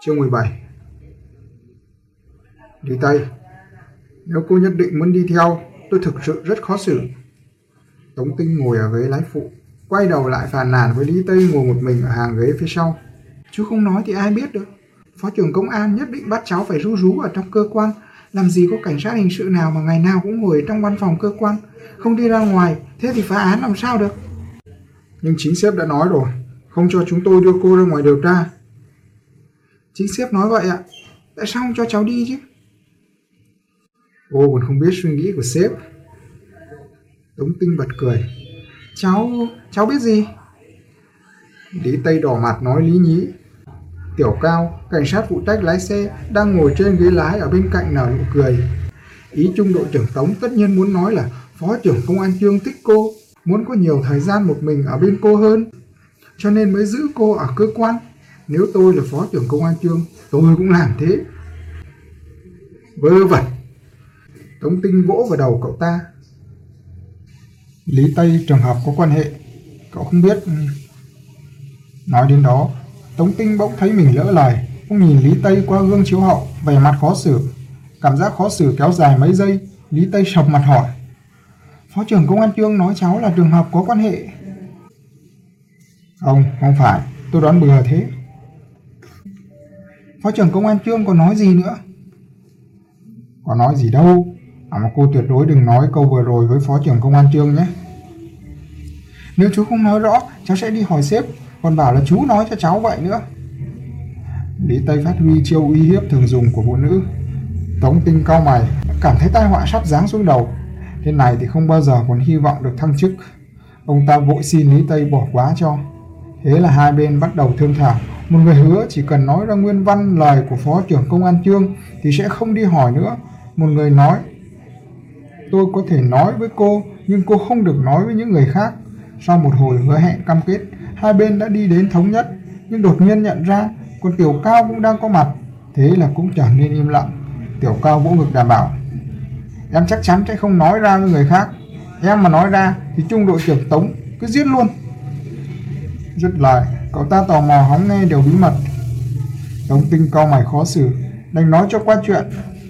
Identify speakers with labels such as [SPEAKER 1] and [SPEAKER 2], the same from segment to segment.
[SPEAKER 1] Chương 17 đi Tây Nếu cô nhất định muốn đi theo, tôi thực sự rất khó xử. Tống Tinh ngồi ở ghế lái phụ, quay đầu lại phàn nàn với Lý Tây ngồi một mình ở hàng ghế phía sau. Chú không nói thì ai biết được. Phó trưởng công an nhất định bắt cháu phải rú rú ở trong cơ quan. Làm gì có cảnh sát hình sự nào mà ngày nào cũng ngồi trong văn phòng cơ quan, không đi ra ngoài, thế thì phá án làm sao được? Nhưng chính sếp đã nói rồi, không cho chúng tôi đưa cô ra ngoài điều tra. Chính sếp nói vậy ạ, tại sao không cho cháu đi chứ? Cô còn không biết suy nghĩ của sếp. Tống Tinh bật cười. Cháu, cháu biết gì? Lý Tây đỏ mặt nói lý nhí. Tiểu Cao, cảnh sát phụ trách lái xe, đang ngồi trên ghế lái ở bên cạnh nở nụ cười. Ý trung đội trưởng Tống tất nhiên muốn nói là phó trưởng công an Trương thích cô, muốn có nhiều thời gian một mình ở bên cô hơn. Cho nên mới giữ cô ở cơ quan. Nếu tôi là phó trưởng công an Trương, tôi cũng làm thế. Vơ vẩn. Tống Tinh vỗ vào đầu cậu ta. Lý Tây trường hợp có quan hệ, cậu không biết. Nói đến đó, Tống Tinh bỗng thấy mình lỡ lời, ông nhìn Lý Tây qua gương chiếu hậu, vẻ mặt khó xử. Cảm giác khó xử kéo dài mấy giây, Lý Tây sọc mặt hỏi. Phó trưởng công an Trương nói cháu là trường hợp có quan hệ. Không, không phải, tôi đoán bừa thế. Phó trưởng công an Trương còn nói gì nữa? Có nói gì đâu, à mà cô tuyệt đối đừng nói câu vừa rồi với phó trưởng công an Trương nhé. Nếu chú không nói rõ, cháu sẽ đi hỏi sếp, còn bảo là chú nói cho cháu vậy nữa. Lý Tây phát huy chiêu uy hiếp thường dùng của phụ nữ. Tống tinh cao mày, cảm thấy tai họa sắp giáng xuống đầu. Thế này thì không bao giờ còn hy vọng được thăng chức. Ông ta vội xin Lý Tây bỏ quá cho. Thế là hai bên bắt đầu thương thảo. Một người hứa chỉ cần nói ra nguyên văn lời của Phó trưởng Công an Trương thì sẽ không đi hỏi nữa. Một người nói, tôi có thể nói với cô nhưng cô không được nói với những người khác. Sau một hồi hứa hẹn cam kết, hai bên đã đi đến thống nhất. Nhưng đột nhiên nhận ra con Tiểu Cao cũng đang có mặt. Thế là cũng trở nên im lặng. Tiểu Cao vỗ ngực đảm bảo. Em chắc chắn sẽ không nói ra với người khác. Em mà nói ra thì trung đội trưởng Tống cứ giết luôn. Dứt lại cậu ta tò mò hóng nghe điều bí mật. Tống tinh cao mày khó xử, đành nói cho qua chuyện.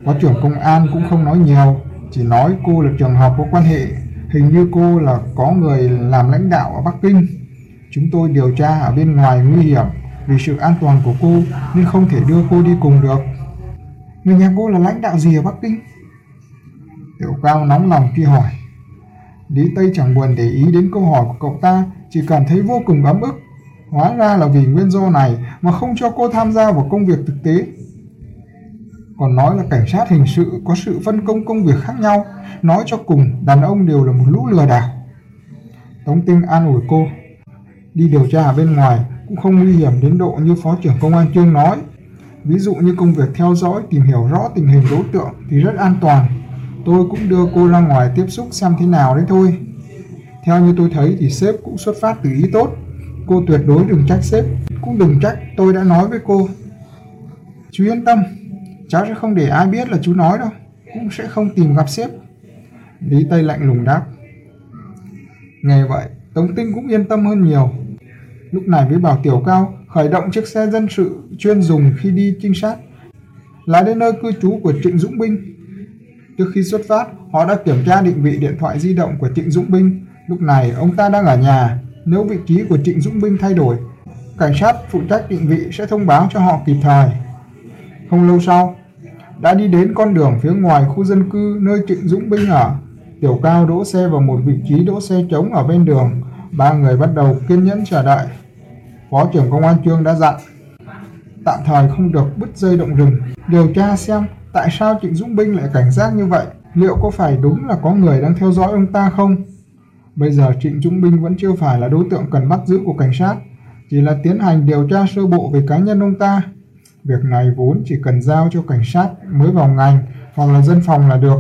[SPEAKER 1] Phó trưởng công an cũng không nói nhiều, chỉ nói cô là trường hợp có quan hệ. Hình như cô là có người làm lãnh đạo ở Bắc Kinh. Chúng tôi điều tra ở bên ngoài nguy hiểm vì sự an toàn của cô nên không thể đưa cô đi cùng được. Người nhà cô là lãnh đạo gì ở Bắc Kinh? Tiểu Cao nóng lòng truy hỏi. Lý Tây chẳng buồn để ý đến câu hỏi của cậu ta, chỉ cảm thấy vô cùng ấm ức. Hóa ra là vì nguyên do này mà không cho cô tham gia vào công việc thực tế. Còn nói là cảnh sát hình sự có sự phân công công việc khác nhau, nói cho cùng đàn ông đều là một lũ lừa đảo. Tống Tinh an ủi cô, đi điều tra ở bên ngoài cũng không nguy hiểm đến độ như Phó trưởng Công an Trương nói. Ví dụ như công việc theo dõi, tìm hiểu rõ tình hình đối tượng thì rất an toàn. Tôi cũng đưa cô ra ngoài tiếp xúc xem thế nào đấy thôi. Theo như tôi thấy thì sếp cũng xuất phát từ ý tốt. Cô tuyệt đối đừng trách sếp, cũng đừng trách tôi đã nói với cô. Chú yên tâm, cháu sẽ không để ai biết là chú nói đâu, cũng sẽ không tìm gặp sếp. Lý Tây lạnh lùng đáp. Nghe vậy, Tống Tinh cũng yên tâm hơn nhiều. Lúc này mới bảo Tiểu Cao khởi động chiếc xe dân sự chuyên dùng khi đi trinh sát, lái đến nơi cư trú của Trịnh Dũng Binh. Trước khi xuất phát, họ đã kiểm tra định vị điện thoại di động của Trịnh Dũng Binh. Lúc này, ông ta đang ở nhà. Nếu vị trí của Trịnh Dũng Binh thay đổi, cảnh sát phụ trách định vị sẽ thông báo cho họ kịp thời. Không lâu sau, đã đi đến con đường phía ngoài khu dân cư nơi Trịnh Dũng Binh ở. Tiểu Cao đỗ xe vào một vị trí đỗ xe trống ở bên đường. Ba người bắt đầu kiên nhẫn chờ đợi. Phó trưởng công an Trương đã dặn tạm thời không được bứt dây động rừng, điều tra xem tại sao Trịnh Dũng Binh lại cảnh giác như vậy, liệu có phải đúng là có người đang theo dõi ông ta không? Bây giờ Trịnh Dũng Binh vẫn chưa phải là đối tượng cần bắt giữ của cảnh sát, chỉ là tiến hành điều tra sơ bộ về cá nhân ông ta. Việc này vốn chỉ cần giao cho cảnh sát mới vào ngành hoặc là dân phòng là được.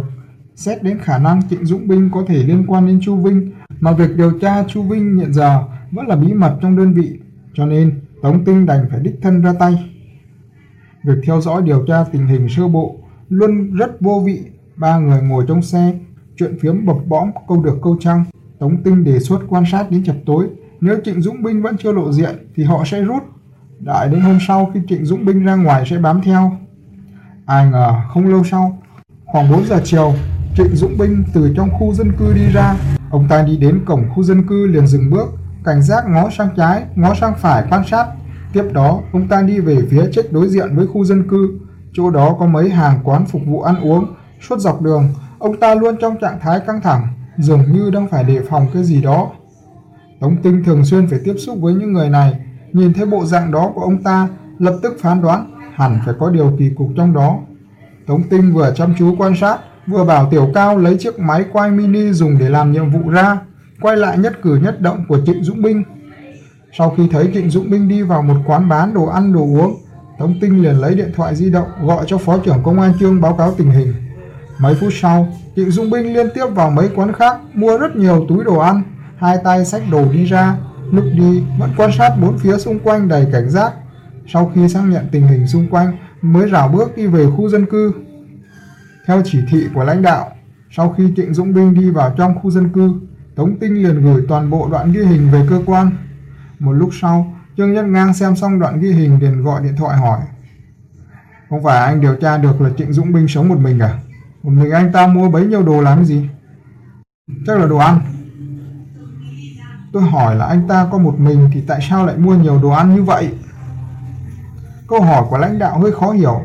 [SPEAKER 1] Xét đến khả năng Trịnh Dũng Binh có thể liên quan đến Chu Vinh, mà việc điều tra Chu Vinh hiện giờ vẫn là bí mật trong đơn vị, cho nên Tống Tinh đành phải đích thân ra tay. Việc theo dõi điều tra tình hình sơ bộ luôn rất vô vị. Ba người ngồi trong xe, chuyện phiếm bập bõm câu được câu trăng. Tống Tinh đề xuất quan sát đến chập tối. Nếu Trịnh Dũng Binh vẫn chưa lộ diện thì họ sẽ rút. Đợi đến hôm sau khi Trịnh Dũng Binh ra ngoài sẽ bám theo. Ai ngờ không lâu sau, khoảng 4 giờ chiều, Trịnh Dũng Binh từ trong khu dân cư đi ra. Ông ta đi đến cổng khu dân cư liền dừng bước, cảnh giác ngó sang trái, ngó sang phải quan sát. Tiếp đó, ông ta đi về phía trách đối diện với khu dân cư. Chỗ đó có mấy hàng quán phục vụ ăn uống. Suốt dọc đường, ông ta luôn trong trạng thái căng thẳng, dường như đang phải đề phòng cái gì đó. Tống Tinh thường xuyên phải tiếp xúc với những người này, nhìn thấy bộ dạng đó của ông ta, lập tức phán đoán hẳn phải có điều kỳ cục trong đó. Tống Tinh vừa chăm chú quan sát, vừa bảo Tiểu Cao lấy chiếc máy quay mini dùng để làm nhiệm vụ ra, quay lại nhất cử nhất động của Trịnh Dũng Binh. Sau khi thấy Trịnh Dũng Binh đi vào một quán bán đồ ăn đồ uống, Tống Tinh liền lấy điện thoại di động gọi cho Phó trưởng Công an Trương báo cáo tình hình. Mấy phút sau, Trịnh Dũng Binh liên tiếp vào mấy quán khác mua rất nhiều túi đồ ăn, hai tay xách đồ đi ra, lúc đi vẫn quan sát bốn phía xung quanh đầy cảnh giác. Sau khi xác nhận tình hình xung quanh mới rảo bước đi về khu dân cư. Theo chỉ thị của lãnh đạo, sau khi Trịnh Dũng Binh đi vào trong khu dân cư, Tống Tinh liền gửi toàn bộ đoạn ghi hình về cơ quan. Một lúc sau, Trương nhân Ngang xem xong đoạn ghi hình liền gọi điện thoại hỏi. Không phải anh điều tra được là Trịnh Dũng Binh sống một mình à? Một mình anh ta mua bấy nhiêu đồ làm gì? Chắc là đồ ăn. Tôi hỏi là anh ta có một mình thì tại sao lại mua nhiều đồ ăn như vậy? Câu hỏi của lãnh đạo hơi khó hiểu.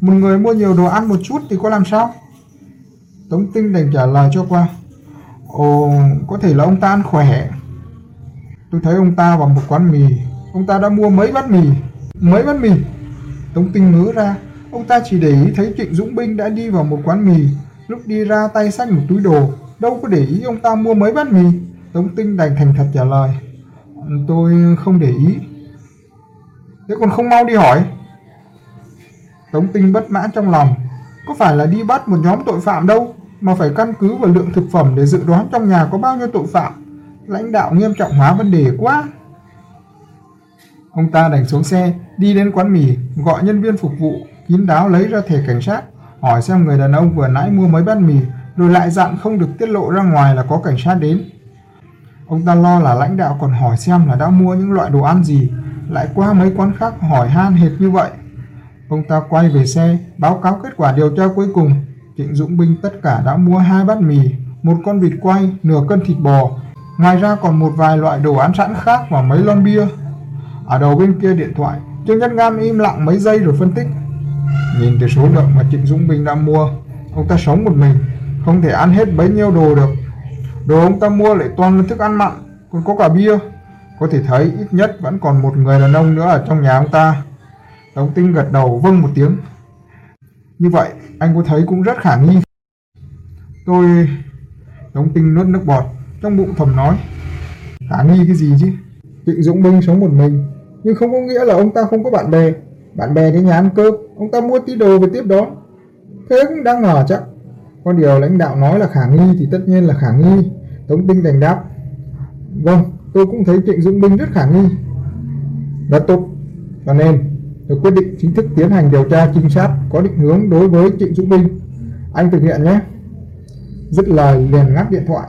[SPEAKER 1] Một người mua nhiều đồ ăn một chút thì có làm sao? Tống Tinh đành trả lời cho qua. Ồ, có thể là ông ta ăn khỏe. Tôi thấy ông ta vào một quán mì. Ông ta đã mua mấy bát mì. Mấy bát mì. Tống Tinh ngứa ra. Ông ta chỉ để ý thấy Trịnh Dũng Binh đã đi vào một quán mì. Lúc đi ra tay xách một túi đồ. Đâu có để ý ông ta mua mấy bát mì. Tống Tinh đành thành thật trả lời. Tôi không để ý. Thế còn không mau đi hỏi. Tống Tinh bất mãn trong lòng. Có phải là đi bắt một nhóm tội phạm đâu, mà phải căn cứ vào lượng thực phẩm để dự đoán trong nhà có bao nhiêu tội phạm. Lãnh đạo nghiêm trọng hóa vấn đề quá. Ông ta đành xuống xe, đi đến quán mì, gọi nhân viên phục vụ, kín đáo lấy ra thẻ cảnh sát, hỏi xem người đàn ông vừa nãy mua mấy bát mì, rồi lại dặn không được tiết lộ ra ngoài là có cảnh sát đến. Ông ta lo là lãnh đạo còn hỏi xem là đã mua những loại đồ ăn gì, lại qua mấy quán khác hỏi han hệt như vậy. Ông ta quay về xe, báo cáo kết quả điều tra cuối cùng. Trịnh Dũng Binh tất cả đã mua hai bát mì, một con vịt quay, nửa cân thịt bò. Ngoài ra còn một vài loại đồ ăn sẵn khác và mấy lon bia. Ở đầu bên kia điện thoại, Trương Nhất Ngam im lặng mấy giây rồi phân tích. Nhìn từ số lượng mà Trịnh Dũng Bình đã mua, ông ta sống một mình, không thể ăn hết bấy nhiêu đồ được. Đồ ông ta mua lại toàn là thức ăn mặn, còn có cả bia. Có thể thấy ít nhất vẫn còn một người đàn ông nữa ở trong nhà ông ta. Tống Tinh gật đầu vâng một tiếng. Như vậy, anh có thấy cũng rất khả nghi. Tôi... Tống Tinh nuốt nước bọt, trong bụng thầm nói. Khả nghi cái gì chứ? Trịnh Dũng Minh sống một mình, nhưng không có nghĩa là ông ta không có bạn bè. Bạn bè đến nhà ăn cơm, ông ta mua tí đồ về tiếp đón Thế cũng đang ngờ chắc. Có điều lãnh đạo nói là khả nghi thì tất nhiên là khả nghi. Tống Tinh đành đáp. Vâng, tôi cũng thấy Trịnh Dũng Binh rất khả nghi. Rất tốt. Cho nên, tôi quyết định chính thức tiến hành điều tra trinh sát có định hướng đối với Trịnh Dũng Binh. Anh thực hiện nhé. Dứt lời liền ngắt điện thoại.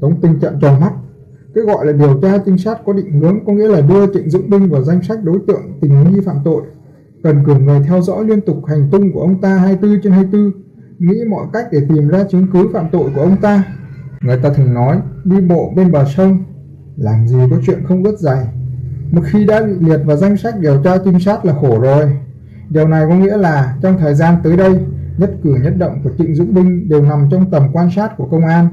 [SPEAKER 1] Tống Tinh trợn tròn mắt. Cái gọi là điều tra trinh sát có định hướng có nghĩa là đưa Trịnh Dũng Binh vào danh sách đối tượng tình nghi phạm tội. Cần cử người theo dõi liên tục hành tung của ông ta 24 trên 24, nghĩ mọi cách để tìm ra chứng cứ phạm tội của ông ta. Người ta thường nói, đi bộ bên bờ sông, làm gì có chuyện không ướt dày. Một khi đã bị liệt vào danh sách điều tra trinh sát là khổ rồi. Điều này có nghĩa là trong thời gian tới đây, nhất cử nhất động của Trịnh Dũng Binh đều nằm trong tầm quan sát của công an.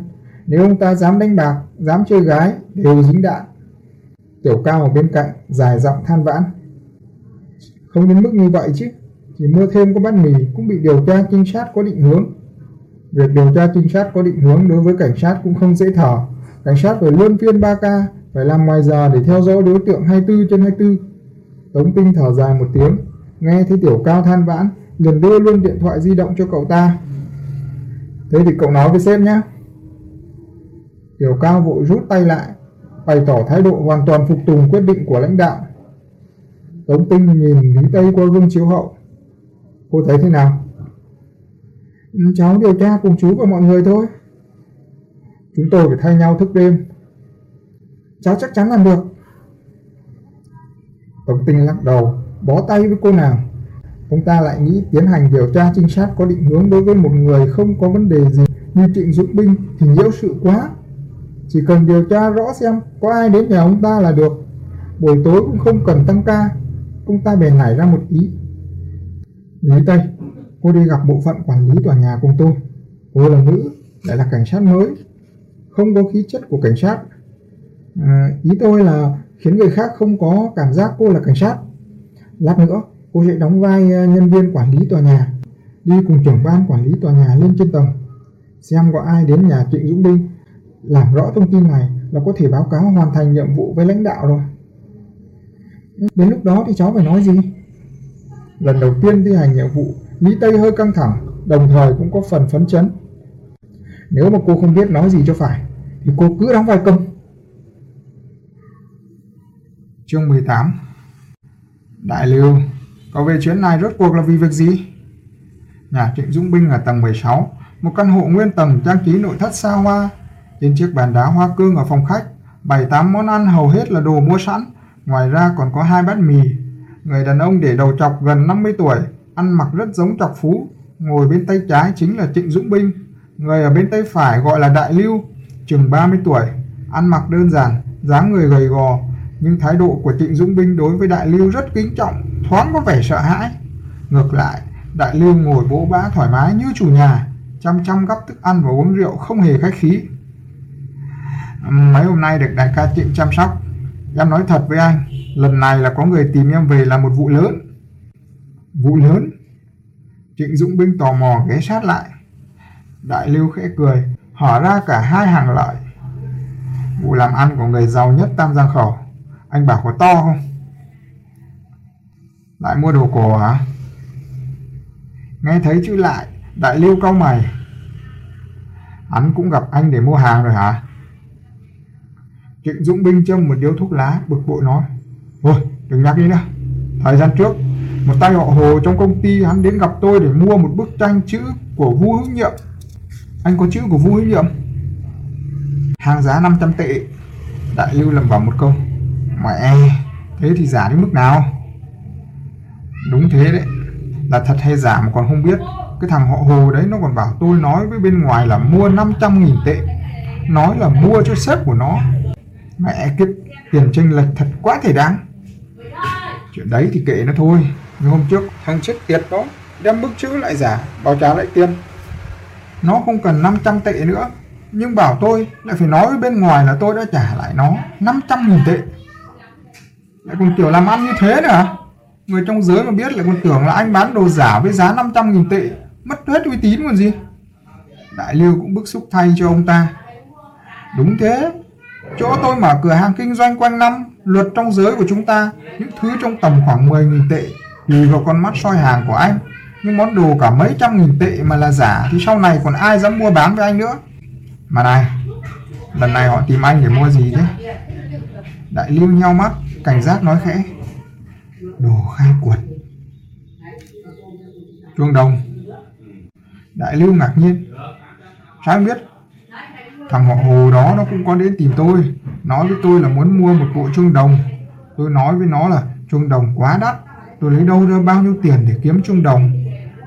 [SPEAKER 1] Nếu ông ta dám đánh bạc, dám chơi gái, đều dính đạn. Tiểu cao ở bên cạnh, dài giọng than vãn. Không đến mức như vậy chứ, chỉ mua thêm có bát mì cũng bị điều tra trinh sát có định hướng. Việc điều tra trinh sát có định hướng đối với cảnh sát cũng không dễ thở. Cảnh sát phải luôn phiên 3K, phải làm ngoài giờ để theo dõi đối tượng 24 trên 24. Tống Tinh thở dài một tiếng, nghe thấy Tiểu Cao than vãn, liền đưa luôn điện thoại di động cho cậu ta. Thế thì cậu nói với sếp nhé. Tiểu Cao vội rút tay lại, bày tỏ thái độ hoàn toàn phục tùng quyết định của lãnh đạo. Tống Tinh nhìn Lý Tây qua gương chiếu hậu. Cô thấy thế nào? Cháu điều tra cùng chú và mọi người thôi. Chúng tôi phải thay nhau thức đêm. Cháu chắc chắn làm được. Tổng tinh lắc đầu, bó tay với cô nàng. Ông ta lại nghĩ tiến hành điều tra trinh sát có định hướng đối với một người không có vấn đề gì như Trịnh Dũng Binh thì nhiễu sự quá. Chỉ cần điều tra rõ xem có ai đến nhà ông ta là được. Buổi tối cũng không cần tăng ca. Ông ta bèn nảy ra một ý. Lý Tây, cô đi gặp bộ phận quản lý tòa nhà cùng tôi. Cô là nữ, lại là cảnh sát mới. Không có khí chất của cảnh sát. À, ý tôi là khiến người khác không có cảm giác cô là cảnh sát. Lát nữa, cô sẽ đóng vai à, nhân viên quản lý tòa nhà, đi cùng trưởng ban quản lý tòa nhà lên trên tầng, xem có ai đến nhà Trịnh Dũng Đinh. Làm rõ thông tin này là có thể báo cáo hoàn thành nhiệm vụ với lãnh đạo rồi. Đến lúc đó thì cháu phải nói gì? Lần đầu tiên thi hành nhiệm vụ, Lý Tây hơi căng thẳng, đồng thời cũng có phần phấn chấn. Nếu mà cô không biết nói gì cho phải, thì cô cứ đóng vai công. Chương 18 Đại Lưu, cậu về chuyến này rốt cuộc là vì việc gì? Nhà Trịnh Dũng Binh ở tầng 16, một căn hộ nguyên tầng trang trí nội thất xa hoa. Trên chiếc bàn đá hoa cương ở phòng khách, bảy tám món ăn hầu hết là đồ mua sẵn, ngoài ra còn có hai bát mì. Người đàn ông để đầu chọc gần 50 tuổi, ăn mặc rất giống chọc phú, ngồi bên tay trái chính là Trịnh Dũng Binh, người ở bên tay phải gọi là Đại Lưu, chừng 30 tuổi, ăn mặc đơn giản, dáng người gầy gò, nhưng thái độ của Trịnh Dũng Binh đối với Đại Lưu rất kính trọng, thoáng có vẻ sợ hãi. Ngược lại, Đại Lưu ngồi bố bã thoải mái như chủ nhà, chăm chăm gắp thức ăn và uống rượu không hề khách khí. Mấy hôm nay được đại ca Trịnh chăm sóc, em nói thật với anh, lần này là có người tìm em về là một vụ lớn. Vụ lớn? Trịnh Dũng Binh tò mò ghé sát lại. Đại Lưu khẽ cười, hở ra cả hai hàng lợi. Vụ làm ăn của người giàu nhất Tam Giang Khẩu anh bảo có to không? Lại mua đồ cổ hả? Nghe thấy chữ lại, đại lưu cau mày. Hắn cũng gặp anh để mua hàng rồi hả? Trịnh Dũng Binh châm một điếu thuốc lá, bực bội nói. Thôi, đừng nhắc đi nữa. Thời gian trước, một tay họ hồ trong công ty hắn đến gặp tôi để mua một bức tranh chữ của Vũ Hữu Nhiệm. Anh có chữ của Vũ Hữu Nhiệm? Hàng giá 500 tệ. Đại lưu lầm vào một câu. Mẹ, thế thì giả đến mức nào? Đúng thế đấy, là thật hay giả mà còn không biết. Cái thằng họ Hồ đấy nó còn bảo tôi nói với bên ngoài là mua 500.000 tệ. Nói là mua cho sếp của nó. Mẹ kiếp tiền tranh lệch thật quá thể đáng. Chuyện đấy thì kệ nó thôi. Nhưng hôm trước thằng chết tiệt đó đem bức chữ lại giả, bảo trả lại tiền. Nó không cần 500 tệ nữa. Nhưng bảo tôi lại phải nói với bên ngoài là tôi đã trả lại nó 500.000 tệ lại còn kiểu làm ăn như thế nữa à? người trong giới mà biết lại còn tưởng là anh bán đồ giả với giá 500 nghìn tệ mất hết uy tín còn gì đại lưu cũng bức xúc thay cho ông ta đúng thế chỗ tôi mở cửa hàng kinh doanh quanh năm luật trong giới của chúng ta, những thứ trong tầm khoảng 10 nghìn tệ, tùy vào con mắt soi hàng của anh. Nhưng món đồ cả mấy trăm nghìn tệ mà là giả, thì sau này còn ai dám mua bán với anh nữa? Mà này, lần này họ tìm anh để mua gì thế? Đại lưu nhau mắt, cảnh giác nói khẽ. Đồ khai quật. Chuông đồng. Đại lưu ngạc nhiên. Sao anh biết? Thằng họ hồ đó nó cũng có đến tìm tôi, nói với tôi là muốn mua một bộ chuông đồng. Tôi nói với nó là, chuông đồng quá đắt, tôi lấy đâu ra bao nhiêu tiền để kiếm chuông đồng?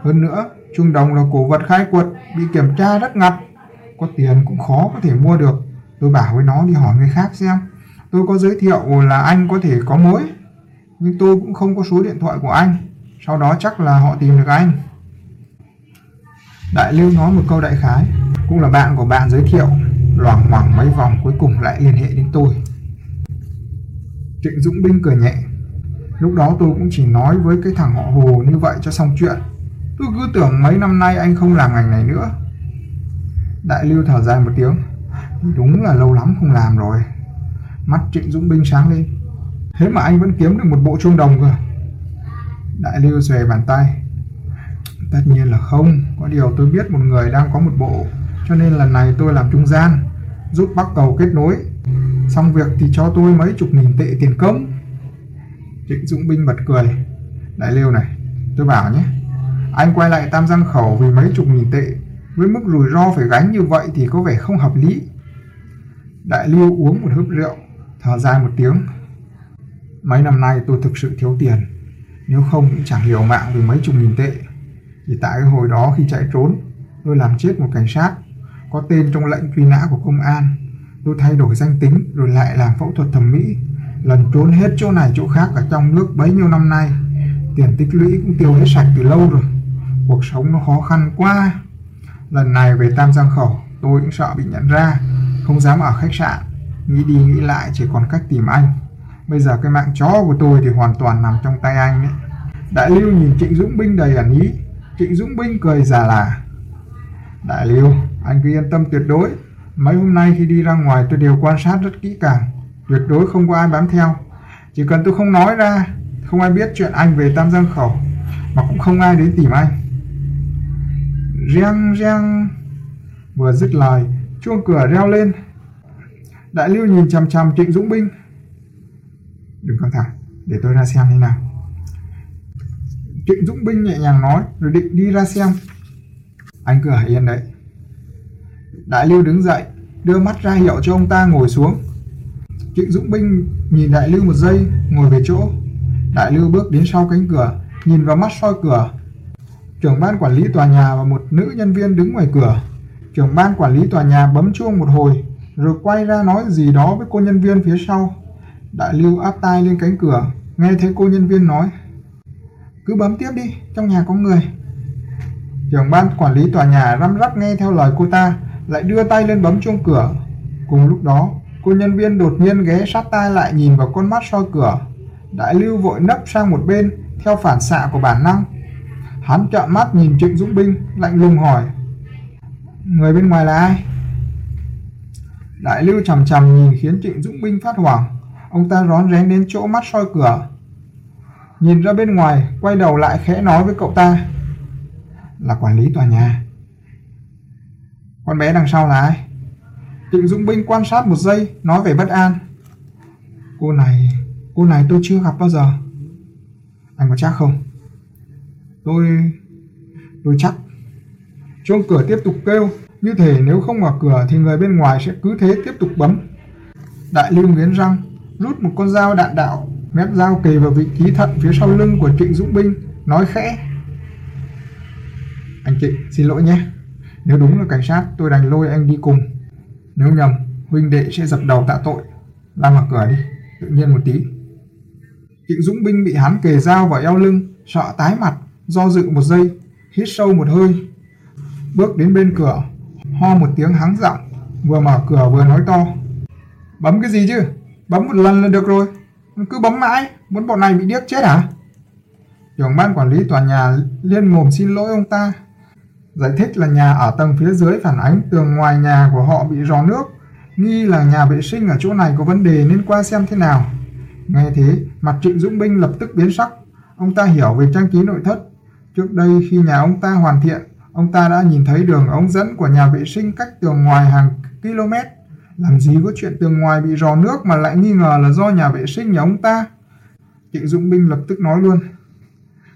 [SPEAKER 1] Hơn nữa, chuông đồng là cổ vật khai quật, bị kiểm tra rất ngặt. Có tiền cũng khó có thể mua được. Tôi bảo với nó đi hỏi người khác xem. Tôi có giới thiệu là anh có thể có mối, nhưng tôi cũng không có số điện thoại của anh. Sau đó chắc là họ tìm được anh. Đại lưu nói một câu đại khái, cũng là bạn của bạn giới thiệu loảng ngoảng mấy vòng cuối cùng lại liên hệ đến tôi. Trịnh dũng binh cười nhẹ. Lúc đó tôi cũng chỉ nói với cái thằng họ hồ như vậy cho xong chuyện. Tôi cứ tưởng mấy năm nay anh không làm ngành này nữa. Đại lưu thở dài một tiếng. Đúng là lâu lắm không làm rồi. Mắt Trịnh Dũng Binh sáng lên. Thế mà anh vẫn kiếm được một bộ chuông đồng cơ. Đại Lưu xòe bàn tay. Tất nhiên là không. Có điều tôi biết một người đang có một bộ. Cho nên lần này tôi làm trung gian Giúp Bắc Cầu kết nối. Xong việc thì cho tôi mấy chục nghìn tệ tiền công Trịnh Dũng Binh bật cười. Đại Lưu này Tôi bảo nhé Anh quay lại Tam Giang Khẩu vì mấy chục nghìn tệ. Với mức rủi ro phải gánh như vậy thì có vẻ không hợp lý. Đại Lưu uống một hớp rượu thở dài một tiếng. Mấy năm nay tôi thực sự thiếu tiền, nếu không cũng chẳng hiểu mạng vì mấy chục nghìn tệ. thì tại cái hồi đó khi chạy trốn, tôi làm chết một cảnh sát, có tên trong lệnh truy nã của công an. Tôi thay đổi danh tính rồi lại làm phẫu thuật thẩm mỹ, lần trốn hết chỗ này chỗ khác ở trong nước bấy nhiêu năm nay. Tiền tích lũy cũng tiêu hết sạch từ lâu rồi. Cuộc sống nó khó khăn quá. Lần này về Tam Giang Khẩu, tôi cũng sợ bị nhận ra, không dám ở khách sạn. Nghĩ đi nghĩ lại chỉ còn cách tìm anh. Bây giờ cái mạng chó của tôi thì hoàn toàn nằm trong tay anh đấy. Đại Lưu nhìn Trịnh Dũng Binh đầy ẩn ý. Trịnh Dũng Binh cười già là. Đại Lưu, anh cứ yên tâm tuyệt đối. Mấy hôm nay khi đi ra ngoài tôi đều quan sát rất kỹ càng. Tuyệt đối không có ai bám theo. Chỉ cần tôi không nói ra, không ai biết chuyện anh về Tam Giang Khẩu, mà cũng không ai đến tìm anh. Reng reng. Vừa dứt lời, chuông cửa reo lên. Đại Lưu nhìn chằm chằm Trịnh Dũng Binh. Đừng căng thẳng, để tôi ra xem thế nào. Trịnh Dũng Binh nhẹ nhàng nói, rồi định đi ra xem. Anh cứ hãy yên đấy. Đại Lưu đứng dậy, đưa mắt ra hiệu cho ông ta ngồi xuống. Trịnh Dũng Binh nhìn Đại Lưu một giây, ngồi về chỗ. Đại Lưu bước đến sau cánh cửa, nhìn vào mắt soi cửa. Trưởng ban quản lý tòa nhà và một nữ nhân viên đứng ngoài cửa. Trưởng ban quản lý tòa nhà bấm chuông một hồi, rồi quay ra nói gì đó với cô nhân viên phía sau. Đại Lưu áp tai lên cánh cửa, nghe thấy cô nhân viên nói. Cứ bấm tiếp đi, trong nhà có người. Trưởng ban quản lý tòa nhà răm rắp nghe theo lời cô ta, lại đưa tay lên bấm chuông cửa. Cùng lúc đó, cô nhân viên đột nhiên ghé sát tai lại nhìn vào con mắt soi cửa. Đại Lưu vội nấp sang một bên, theo phản xạ của bản năng. Hắn trợn mắt nhìn Trịnh Dũng Binh, lạnh lùng hỏi. Người bên ngoài là ai? Đại Lưu chầm chầm nhìn khiến Trịnh Dũng Binh phát hoảng. Ông ta rón rén đến chỗ mắt soi cửa. Nhìn ra bên ngoài, quay đầu lại khẽ nói với cậu ta. Là quản lý tòa nhà. Con bé đằng sau là ai? Trịnh Dũng Binh quan sát một giây, nói về bất an. Cô này, cô này tôi chưa gặp bao giờ. Anh có chắc không? Tôi... tôi chắc. Chuông cửa tiếp tục kêu, như thể nếu không mở cửa thì người bên ngoài sẽ cứ thế tiếp tục bấm. Đại lưu nghiến răng, rút một con dao đạn đạo, mép dao kề vào vị trí thận phía sau lưng của Trịnh Dũng Binh, nói khẽ. Anh Trịnh, xin lỗi nhé. Nếu đúng là cảnh sát, tôi đành lôi anh đi cùng. Nếu nhầm, huynh đệ sẽ dập đầu tạ tội. La mở cửa đi, tự nhiên một tí. Trịnh Dũng Binh bị hắn kề dao vào eo lưng, sợ tái mặt, do dự một giây, hít sâu một hơi. Bước đến bên cửa, ho một tiếng hắng giọng, vừa mở cửa vừa nói to. Bấm cái gì chứ? Bấm một lần là được rồi. Cứ bấm mãi, muốn bọn này bị điếc chết hả? Trưởng ban quản lý tòa nhà liên mồm xin lỗi ông ta. Giải thích là nhà ở tầng phía dưới phản ánh tường ngoài nhà của họ bị rò nước. Nghi là nhà vệ sinh ở chỗ này có vấn đề nên qua xem thế nào. Nghe thế, mặt Trịnh Dũng Binh lập tức biến sắc. Ông ta hiểu về trang trí nội thất. Trước đây khi nhà ông ta hoàn thiện, ông ta đã nhìn thấy đường ống dẫn của nhà vệ sinh cách tường ngoài hàng km. Làm gì có chuyện tường ngoài bị rò nước mà lại nghi ngờ là do nhà vệ sinh nhà ông ta. Trịnh Dũng Binh lập tức nói luôn.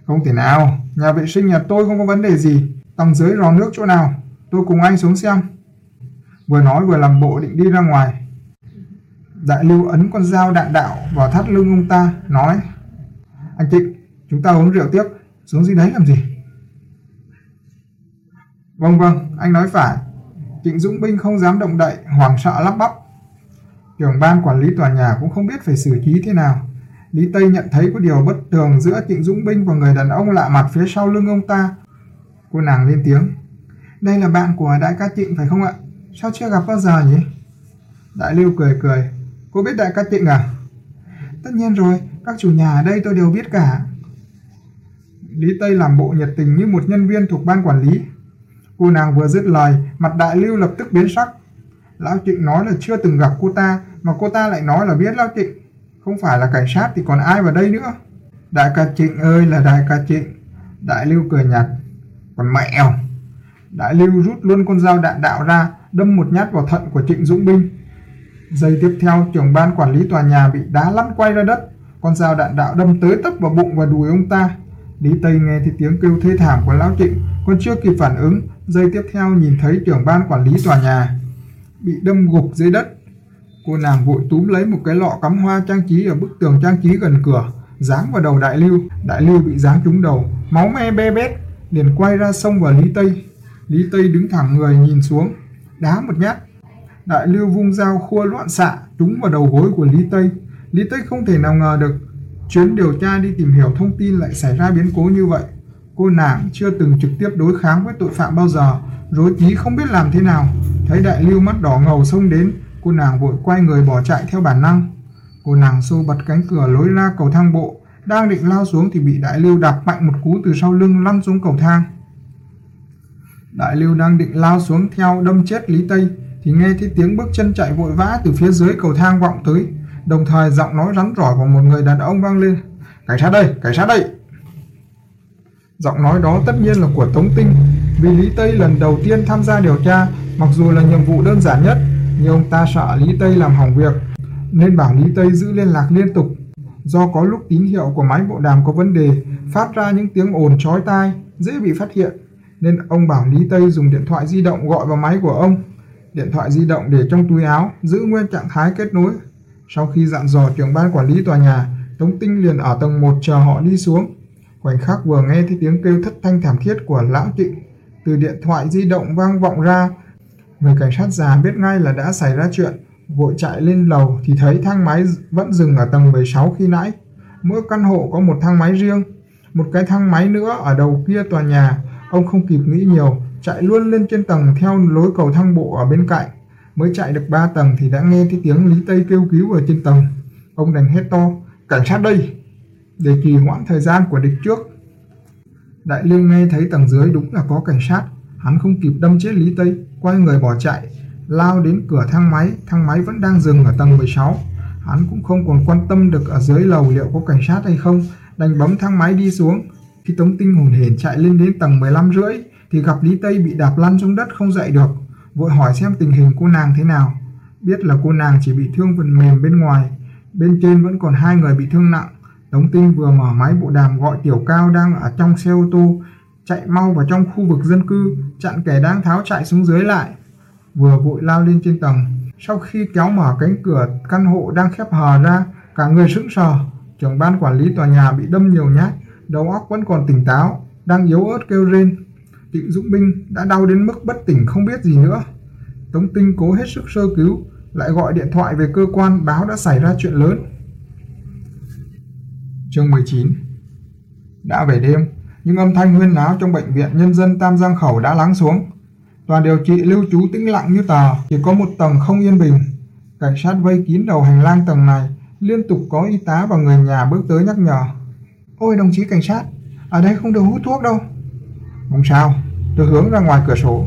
[SPEAKER 1] Không thể nào, nhà vệ sinh nhà tôi không có vấn đề gì. Tầng dưới rò nước chỗ nào, tôi cùng anh xuống xem. Vừa nói vừa làm bộ định đi ra ngoài. Đại lưu ấn con dao đạn đạo vào thắt lưng ông ta, nói Anh Trịnh, chúng ta uống rượu tiếp, xuống dưới đấy làm gì? Vâng vâng, anh nói phải. Trịnh Dũng Binh không dám động đậy, hoảng sợ lắp bắp. Trưởng ban quản lý tòa nhà cũng không biết phải xử trí thế nào. Lý Tây nhận thấy có điều bất thường giữa Trịnh Dũng Binh và người đàn ông lạ mặt phía sau lưng ông ta. Cô nàng lên tiếng. Đây là bạn của đại ca Trịnh phải không ạ? Sao chưa gặp bao giờ nhỉ? Đại Lưu cười cười. Cô biết đại ca Trịnh à? Tất nhiên rồi, các chủ nhà ở đây tôi đều biết cả. Lý Tây làm bộ nhiệt tình như một nhân viên thuộc ban quản lý. Cô nàng vừa dứt lời, mặt đại lưu lập tức biến sắc. Lão Trịnh nói là chưa từng gặp cô ta, mà cô ta lại nói là biết Lão Trịnh. Không phải là cảnh sát thì còn ai vào đây nữa. Đại ca Trịnh ơi là đại ca Trịnh. Đại lưu cười nhạt. Còn mẹo. Đại lưu rút luôn con dao đạn đạo ra, đâm một nhát vào thận của Trịnh Dũng Binh. Giây tiếp theo, trưởng ban quản lý tòa nhà bị đá lăn quay ra đất. Con dao đạn đạo đâm tới tấp vào bụng và đùi ông ta. Lý Tây nghe thấy tiếng kêu thê thảm của Lão Trịnh, còn chưa kịp phản ứng, giây tiếp theo nhìn thấy trưởng ban quản lý tòa nhà bị đâm gục dưới đất. Cô nàng vội túm lấy một cái lọ cắm hoa trang trí ở bức tường trang trí gần cửa, giáng vào đầu đại lưu. Đại lưu bị giáng trúng đầu, máu me be bét, liền quay ra sông vào Lý Tây. Lý Tây đứng thẳng người nhìn xuống, đá một nhát. Đại lưu vung dao khua loạn xạ, trúng vào đầu gối của Lý Tây. Lý Tây không thể nào ngờ được chuyến điều tra đi tìm hiểu thông tin lại xảy ra biến cố như vậy. Cô nàng chưa từng trực tiếp đối kháng với tội phạm bao giờ, rối trí không biết làm thế nào. Thấy đại lưu mắt đỏ ngầu xông đến, cô nàng vội quay người bỏ chạy theo bản năng. Cô nàng xô bật cánh cửa lối ra cầu thang bộ, đang định lao xuống thì bị đại lưu đạp mạnh một cú từ sau lưng lăn xuống cầu thang. Đại lưu đang định lao xuống theo đâm chết Lý Tây thì nghe thấy tiếng bước chân chạy vội vã từ phía dưới cầu thang vọng tới, đồng thời giọng nói rắn rỏi của một người đàn ông vang lên. Cảnh sát đây, cảnh sát đây! Giọng nói đó tất nhiên là của Tống Tinh, vì Lý Tây lần đầu tiên tham gia điều tra, mặc dù là nhiệm vụ đơn giản nhất, nhưng ông ta sợ Lý Tây làm hỏng việc, nên bảo Lý Tây giữ liên lạc liên tục. Do có lúc tín hiệu của máy bộ đàm có vấn đề, phát ra những tiếng ồn chói tai, dễ bị phát hiện, nên ông bảo Lý Tây dùng điện thoại di động gọi vào máy của ông. Điện thoại di động để trong túi áo, giữ nguyên trạng thái kết nối. Sau khi dặn dò trưởng ban quản lý tòa nhà, Tống Tinh liền ở tầng 1 chờ họ đi xuống. Khoảnh khắc vừa nghe thấy tiếng kêu thất thanh thảm thiết của Lão Trịnh từ điện thoại di động vang vọng ra, người cảnh sát già biết ngay là đã xảy ra chuyện, vội chạy lên lầu thì thấy thang máy vẫn dừng ở tầng 16 khi nãy. Mỗi căn hộ có một thang máy riêng, một cái thang máy nữa ở đầu kia tòa nhà. Ông không kịp nghĩ nhiều, chạy luôn lên trên tầng theo lối cầu thang bộ ở bên cạnh. Mới chạy được 3 tầng thì đã nghe thấy tiếng Lý Tây kêu cứu ở trên tầng. Ông đành hét to, cảnh sát đây! để trì hoãn thời gian của địch trước. Đại lưu nghe thấy tầng dưới đúng là có cảnh sát, hắn không kịp đâm chết Lý Tây, quay người bỏ chạy, lao đến cửa thang máy, thang máy vẫn đang dừng ở tầng 16. Hắn cũng không còn quan tâm được ở dưới lầu liệu có cảnh sát hay không, đành bấm thang máy đi xuống. Khi Tống Tinh hồn hển chạy lên đến tầng 15 rưỡi thì gặp Lý Tây bị đạp lăn xuống đất không dậy được, vội hỏi xem tình hình cô nàng thế nào. Biết là cô nàng chỉ bị thương phần mềm bên ngoài, bên trên vẫn còn hai người bị thương nặng, Tống Tinh vừa mở máy bộ đàm gọi Tiểu Cao đang ở trong xe ô tô, chạy mau vào trong khu vực dân cư, chặn kẻ đang tháo chạy xuống dưới lại. Vừa vội lao lên trên tầng, sau khi kéo mở cánh cửa căn hộ đang khép hờ ra, cả người sững sờ. Trưởng ban quản lý tòa nhà bị đâm nhiều nhát, đầu óc vẫn còn tỉnh táo, đang yếu ớt kêu rên. Trịnh Dũng Binh đã đau đến mức bất tỉnh không biết gì nữa. Tống Tinh cố hết sức sơ cứu, lại gọi điện thoại về cơ quan báo đã xảy ra chuyện lớn. Chương 19 Đã về đêm, nhưng âm thanh huyên náo trong bệnh viện nhân dân Tam Giang Khẩu đã lắng xuống. Toàn điều trị lưu trú tĩnh lặng như tờ, chỉ có một tầng không yên bình. Cảnh sát vây kín đầu hành lang tầng này, liên tục có y tá và người nhà bước tới nhắc nhở. Ôi đồng chí cảnh sát, ở đây không được hút thuốc đâu. Không sao, tôi hướng ra ngoài cửa sổ.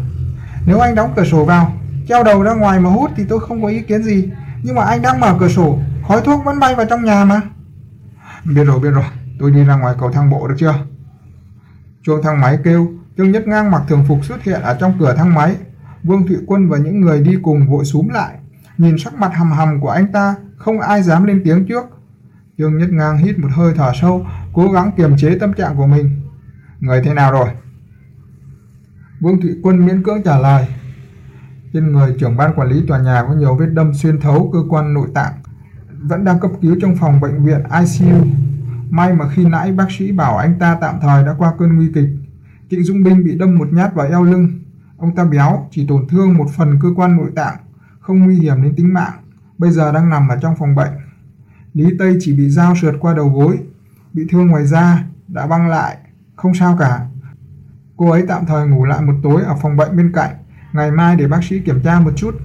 [SPEAKER 1] Nếu anh đóng cửa sổ vào, treo đầu ra ngoài mà hút thì tôi không có ý kiến gì. Nhưng mà anh đang mở cửa sổ, khói thuốc vẫn bay vào trong nhà mà. Biết rồi, biết rồi, tôi đi ra ngoài cầu thang bộ được chưa? Chuông thang máy kêu, Trương Nhất Ngang mặc thường phục xuất hiện ở trong cửa thang máy. Vương Thụy Quân và những người đi cùng vội súm lại. Nhìn sắc mặt hầm hầm của anh ta, không ai dám lên tiếng trước. Trương Nhất Ngang hít một hơi thở sâu, cố gắng kiềm chế tâm trạng của mình. Người thế nào rồi? Vương Thụy Quân miễn cưỡng trả lời. Trên người trưởng ban quản lý tòa nhà có nhiều vết đâm xuyên thấu cơ quan nội tạng, vẫn đang cấp cứu trong phòng bệnh viện ICU. May mà khi nãy bác sĩ bảo anh ta tạm thời đã qua cơn nguy kịch. Trịnh Dung Binh bị đâm một nhát vào eo lưng. Ông ta béo, chỉ tổn thương một phần cơ quan nội tạng, không nguy hiểm đến tính mạng. Bây giờ đang nằm ở trong phòng bệnh. Lý Tây chỉ bị dao sượt qua đầu gối, bị thương ngoài da, đã băng lại, không sao cả. Cô ấy tạm thời ngủ lại một tối ở phòng bệnh bên cạnh, ngày mai để bác sĩ kiểm tra một chút.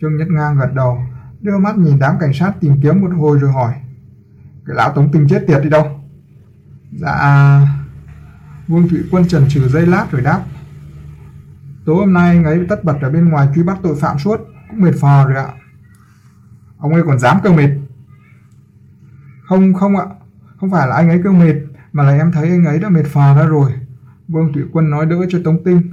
[SPEAKER 1] Trương Nhất Ngang gật đầu, đưa mắt nhìn đám cảnh sát tìm kiếm một hồi rồi hỏi cái lão tống tinh chết tiệt đi đâu dạ vương thụy quân trần trừ dây lát rồi đáp. Tối hôm nay anh ấy tất bật ở bên ngoài truy bắt tội phạm suốt cũng mệt phò rồi ạ. Ông ấy còn dám kêu mệt? Không không ạ. Không phải là anh ấy kêu mệt mà là em thấy anh ấy đã mệt phò ra rồi. Vương thụy quân nói đỡ cho tống tinh.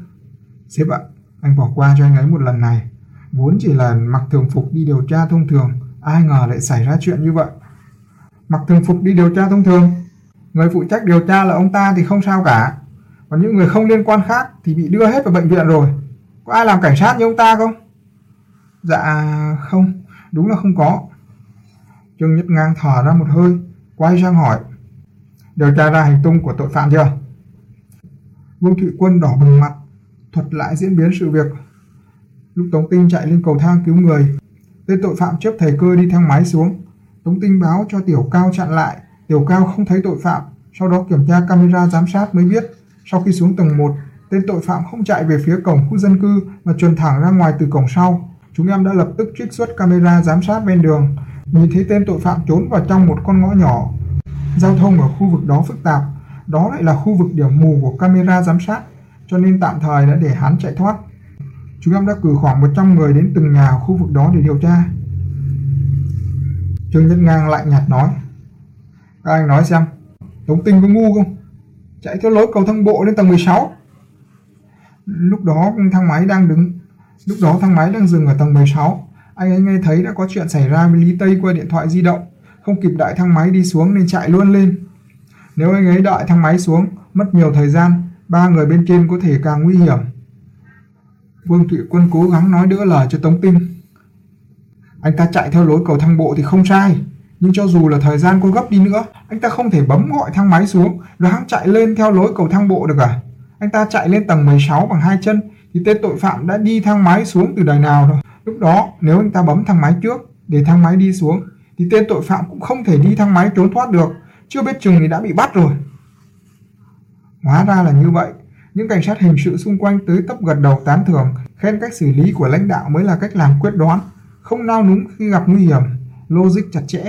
[SPEAKER 1] Sếp ạ anh bỏ qua cho anh ấy một lần này. Vốn chỉ là mặc thường phục đi điều tra thông thường, ai ngờ lại xảy ra chuyện như vậy. Mặc thường phục đi điều tra thông thường, người phụ trách điều tra là ông ta thì không sao cả. Còn những người không liên quan khác thì bị đưa hết vào bệnh viện rồi. Có ai làm cảnh sát như ông ta không? Dạ không, đúng là không có. Trương Nhất Ngang thở ra một hơi, quay sang hỏi. Điều tra ra hành tung của tội phạm chưa? Vương Thụy Quân đỏ bừng mặt, thuật lại diễn biến sự việc. Lúc Tống Tinh chạy lên cầu thang cứu người, tên tội phạm trước thời cơ đi thang máy xuống. Tống Tinh báo cho Tiểu Cao chặn lại, Tiểu Cao không thấy tội phạm, sau đó kiểm tra camera giám sát mới biết. Sau khi xuống tầng 1, tên tội phạm không chạy về phía cổng khu dân cư mà chuồn thẳng ra ngoài từ cổng sau. Chúng em đã lập tức trích xuất camera giám sát bên đường, nhìn thấy tên tội phạm trốn vào trong một con ngõ nhỏ. Giao thông ở khu vực đó phức tạp, đó lại là khu vực điểm mù của camera giám sát, cho nên tạm thời đã để hắn chạy thoát. Chúng em đã cử khoảng 100 người đến từng nhà ở khu vực đó để điều tra. Trương Nhất Ngang lạnh nhạt nói. Các anh nói xem, Tống Tinh có ngu không? Chạy theo lối cầu thang bộ lên tầng 16. Lúc đó thang máy đang đứng, lúc đó thang máy đang dừng ở tầng 16. Anh ấy nghe thấy đã có chuyện xảy ra với Lý Tây qua điện thoại di động, không kịp đợi thang máy đi xuống nên chạy luôn lên. Nếu anh ấy đợi thang máy xuống, mất nhiều thời gian, ba người bên trên có thể càng nguy hiểm. Vương Thụy Quân cố gắng nói đỡ lời cho Tống Tinh. Anh ta chạy theo lối cầu thang bộ thì không sai, nhưng cho dù là thời gian cô gấp đi nữa, anh ta không thể bấm gọi thang máy xuống rồi hắn chạy lên theo lối cầu thang bộ được à? Anh ta chạy lên tầng 16 bằng hai chân thì tên tội phạm đã đi thang máy xuống từ đời nào rồi. Lúc đó nếu anh ta bấm thang máy trước để thang máy đi xuống thì tên tội phạm cũng không thể đi thang máy trốn thoát được, chưa biết chừng thì đã bị bắt rồi. Hóa ra là như vậy, những cảnh sát hình sự xung quanh tới tấp gật đầu tán thưởng, khen cách xử lý của lãnh đạo mới là cách làm quyết đoán, không nao núng khi gặp nguy hiểm, logic chặt chẽ.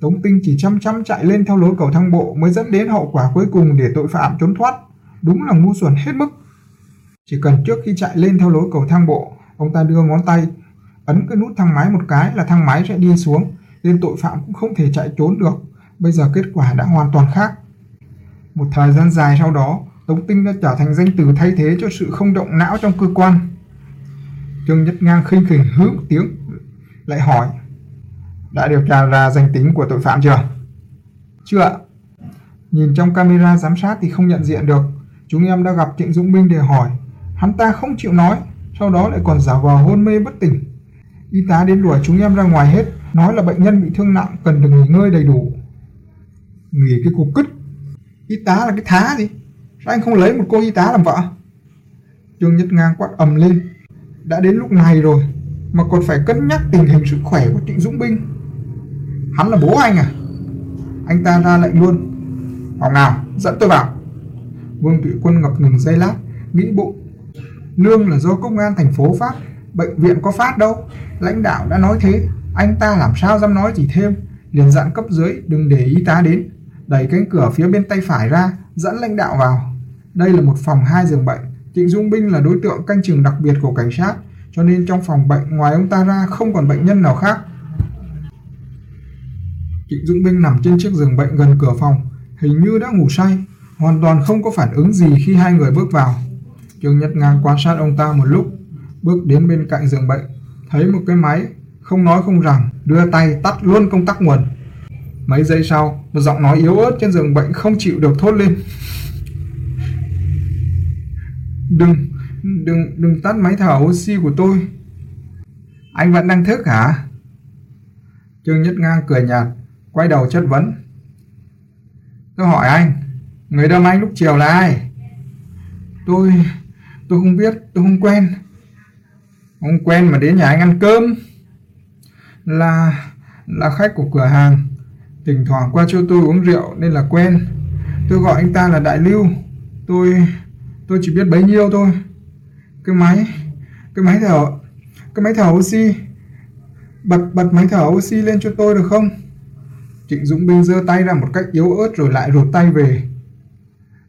[SPEAKER 1] Tống Tinh chỉ chăm chăm chạy lên theo lối cầu thang bộ mới dẫn đến hậu quả cuối cùng để tội phạm trốn thoát. Đúng là ngu xuẩn hết mức. Chỉ cần trước khi chạy lên theo lối cầu thang bộ, ông ta đưa ngón tay, ấn cái nút thang máy một cái là thang máy sẽ đi xuống, nên tội phạm cũng không thể chạy trốn được. Bây giờ kết quả đã hoàn toàn khác. Một thời gian dài sau đó, Tống Tinh đã trở thành danh từ thay thế cho sự không động não trong cơ quan. Trương Nhất Ngang khinh khỉnh hứ một tiếng, lại hỏi, đã điều tra ra danh tính của tội phạm chưa? Chưa. Nhìn trong camera giám sát thì không nhận diện được. Chúng em đã gặp Trịnh Dũng Minh để hỏi. Hắn ta không chịu nói, sau đó lại còn giả vờ hôn mê bất tỉnh. Y tá đến đuổi chúng em ra ngoài hết, nói là bệnh nhân bị thương nặng cần được nghỉ ngơi đầy đủ. Nghỉ cái cục cứt. Y tá là cái thá gì? Sao anh không lấy một cô y tá làm vợ? Trương Nhất Ngang quát ầm lên. Đã đến lúc này rồi, mà còn phải cân nhắc tình hình sức khỏe của Trịnh Dũng Binh. Hắn là bố anh à? Anh ta ra lệnh luôn. Phòng nào, dẫn tôi vào. Vương Thụy Quân ngập ngừng giây lát, nghĩ bụng. Lương là do công an thành phố phát, bệnh viện có phát đâu. Lãnh đạo đã nói thế, anh ta làm sao dám nói gì thêm. Liền dặn cấp dưới đừng để y tá đến. Đẩy cánh cửa phía bên tay phải ra, dẫn lãnh đạo vào. Đây là một phòng hai giường bệnh. Trịnh Dung Binh là đối tượng canh chừng đặc biệt của cảnh sát, cho nên trong phòng bệnh ngoài ông ta ra không còn bệnh nhân nào khác. Trịnh Dũng Minh nằm trên chiếc giường bệnh gần cửa phòng, hình như đã ngủ say, hoàn toàn không có phản ứng gì khi hai người bước vào. Trương Nhất Ngang quan sát ông ta một lúc, bước đến bên cạnh giường bệnh, thấy một cái máy, không nói không rằng, đưa tay tắt luôn công tắc nguồn. Mấy giây sau, một giọng nói yếu ớt trên giường bệnh không chịu được thốt lên. Đừng, đừng, đừng tắt máy thở oxy của tôi. Anh vẫn đang thức hả? Trương Nhất Ngang cười nhạt, quay đầu chất vấn. Tôi hỏi anh, người đâm anh lúc chiều là ai? Tôi, tôi không biết, tôi không quen. Không quen mà đến nhà anh ăn cơm. Là, là khách của cửa hàng. Thỉnh thoảng qua cho tôi uống rượu nên là quen. Tôi gọi anh ta là Đại Lưu. Tôi, tôi chỉ biết bấy nhiêu thôi. Cái máy, cái máy thở, cái máy thở oxy. Bật, bật máy thở oxy lên cho tôi được không? Trịnh Dũng Minh giơ tay ra một cách yếu ớt rồi lại rụt tay về.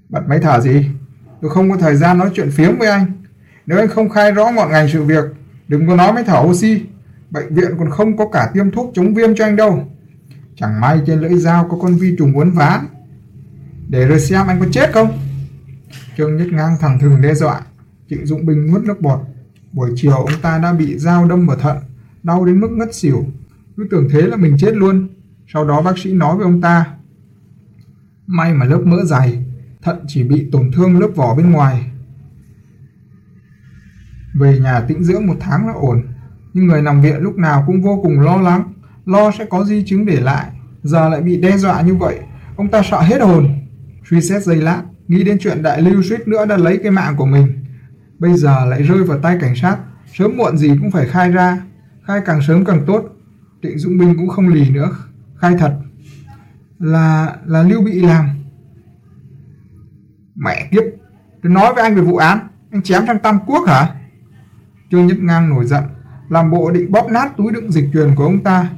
[SPEAKER 1] Bật máy thở gì? Tôi không có thời gian nói chuyện phiếm với anh. Nếu anh không khai rõ ngọn ngành sự việc, đừng có nói máy thở oxy. Bệnh viện còn không có cả tiêm thuốc chống viêm cho anh đâu. Chẳng may trên lưỡi dao có con vi trùng uốn ván. Để rồi xem anh có chết không? Trương Nhất Ngang thẳng thừng đe dọa. Trịnh Dũng Bình nuốt nước bọt. Buổi chiều ông ta đã bị dao đâm vào thận, đau đến mức ngất xỉu. Cứ tưởng thế là mình chết luôn. Sau đó bác sĩ nói với ông ta, may mà lớp mỡ dày, thận chỉ bị tổn thương lớp vỏ bên ngoài. Về nhà tĩnh dưỡng một tháng là ổn. nhưng người nằm viện lúc nào cũng vô cùng lo lắng, lo sẽ có di chứng để lại, giờ lại bị đe dọa như vậy, ông ta sợ hết hồn. Suy xét giây lát, nghĩ đến chuyện đại lưu suýt nữa đã lấy cái mạng của mình. Bây giờ lại rơi vào tay cảnh sát, sớm muộn gì cũng phải khai ra, khai càng sớm càng tốt. Trịnh Dũng Binh cũng không lì nữa, khai thật. Là là Lưu Bị làm. Mẹ kiếp, tôi nói với anh về vụ án, anh chém trong Tam Quốc hả? Trương Nhất Ngang nổi giận, làm bộ định bóp nát túi đựng dịch truyền của ông ta.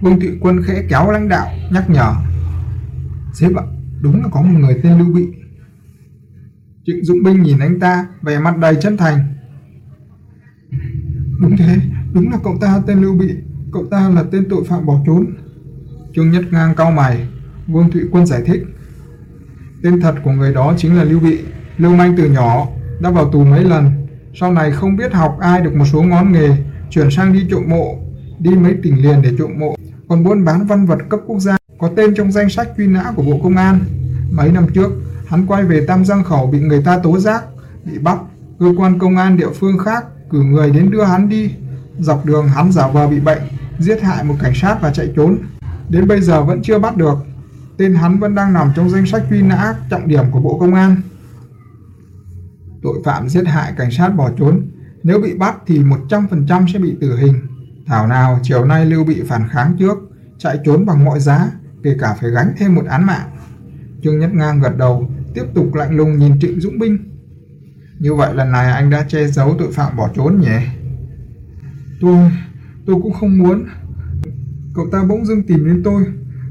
[SPEAKER 1] Vương Thụy Quân khẽ kéo lãnh đạo, nhắc nhở. Sếp ạ, đúng là có một người tên Lưu Bị. Trịnh Dũng Binh nhìn anh ta, vẻ mặt đầy chân thành. Đúng thế, đúng là cậu ta tên Lưu Bị, cậu ta là tên tội phạm bỏ trốn. Trương Nhất Ngang cau mày, Vương Thụy Quân giải thích. Tên thật của người đó chính là Lưu Bị, lưu manh từ nhỏ, đã vào tù mấy lần, sau này không biết học ai được một số ngón nghề, chuyển sang đi trộm mộ, đi mấy tỉnh liền để trộm mộ, còn buôn bán văn vật cấp quốc gia, có tên trong danh sách truy nã của Bộ Công an. Mấy năm trước, hắn quay về Tam Giang Khẩu bị người ta tố giác, bị bắt, cơ quan công an địa phương khác cử người đến đưa hắn đi. Dọc đường hắn giả vờ bị bệnh, giết hại một cảnh sát và chạy trốn. Đến bây giờ vẫn chưa bắt được. Tên hắn vẫn đang nằm trong danh sách truy nã trọng điểm của Bộ Công an. Tội phạm giết hại cảnh sát bỏ trốn, nếu bị bắt thì 100% sẽ bị tử hình. Thảo nào chiều nay Lưu bị phản kháng trước, chạy trốn bằng mọi giá, kể cả phải gánh thêm một án mạng. Trương Nhất Ngang gật đầu, tiếp tục lạnh lùng nhìn Trịnh Dũng Binh. Như vậy lần này anh đã che giấu tội phạm bỏ trốn nhỉ? Tôi, tôi cũng không muốn. Cậu ta bỗng dưng tìm đến tôi,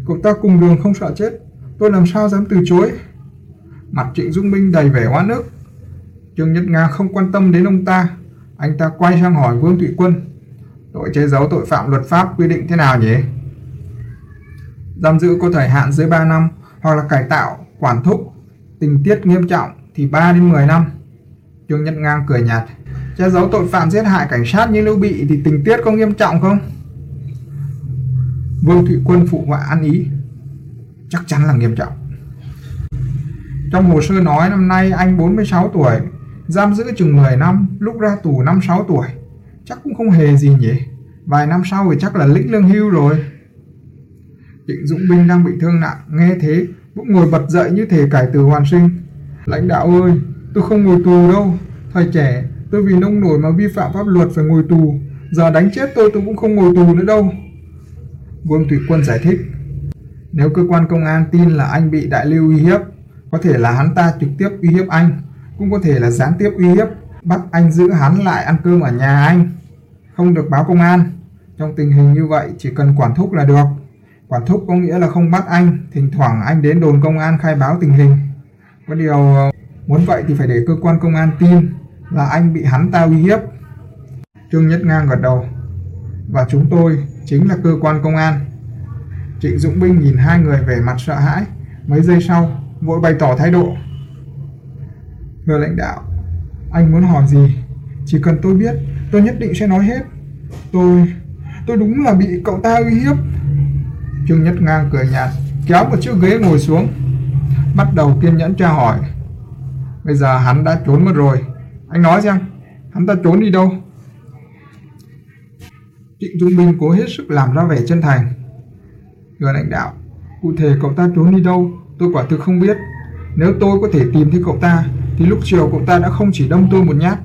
[SPEAKER 1] cậu ta cùng đường không sợ chết, tôi làm sao dám từ chối? Mặt Trịnh dung minh đầy vẻ oán ức. Trương Nhất Nga không quan tâm đến ông ta, anh ta quay sang hỏi Vương Thụy Quân. Tội che giấu tội phạm luật pháp quy định thế nào nhỉ? Giam giữ có thời hạn dưới 3 năm hoặc là cải tạo, quản thúc, tình tiết nghiêm trọng thì 3 đến 10 năm. Trương Nhất Ngang cười nhạt. Che giấu tội phạm giết hại cảnh sát như Lưu Bị thì tình tiết có nghiêm trọng không? Vương Thụy Quân phụ họa ăn ý. Chắc chắn là nghiêm trọng. Trong hồ sơ nói năm nay anh 46 tuổi, giam giữ chừng 10 năm, lúc ra tù năm 6 tuổi. Chắc cũng không hề gì nhỉ. Vài năm sau thì chắc là lĩnh lương hưu rồi. Trịnh Dũng Binh đang bị thương nặng, nghe thế, bỗng ngồi bật dậy như thể cải từ hoàn sinh. Lãnh đạo ơi, tôi không ngồi tù đâu. Thời trẻ, tôi vì nông nổi mà vi phạm pháp luật phải ngồi tù. Giờ đánh chết tôi tôi cũng không ngồi tù nữa đâu. Vương Thủy Quân giải thích. Nếu cơ quan công an tin là anh bị đại lưu uy hiếp, có thể là hắn ta trực tiếp uy hiếp anh, cũng có thể là gián tiếp uy hiếp, bắt anh giữ hắn lại ăn cơm ở nhà anh, không được báo công an. Trong tình hình như vậy chỉ cần quản thúc là được. Quản thúc có nghĩa là không bắt anh, thỉnh thoảng anh đến đồn công an khai báo tình hình. Có điều muốn vậy thì phải để cơ quan công an tin là anh bị hắn ta uy hiếp. Trương Nhất Ngang gật đầu. Và chúng tôi chính là cơ quan công an. Trịnh Dũng Binh nhìn hai người về mặt sợ hãi. Mấy giây sau, vội bày tỏ thái độ. Thưa lãnh đạo, anh muốn hỏi gì? Chỉ cần tôi biết, tôi nhất định sẽ nói hết. Tôi, tôi đúng là bị cậu ta uy hiếp. Trương Nhất Ngang cười nhạt, kéo một chiếc ghế ngồi xuống, bắt đầu kiên nhẫn tra hỏi. Bây giờ hắn đã trốn mất rồi, anh nói xem, hắn ta trốn đi đâu? Trịnh Dung Minh cố hết sức làm ra vẻ chân thành. người lãnh đạo, cụ thể cậu ta trốn đi đâu, tôi quả thực không biết. Nếu tôi có thể tìm thấy cậu ta, thì lúc chiều cậu ta đã không chỉ đâm tôi một nhát.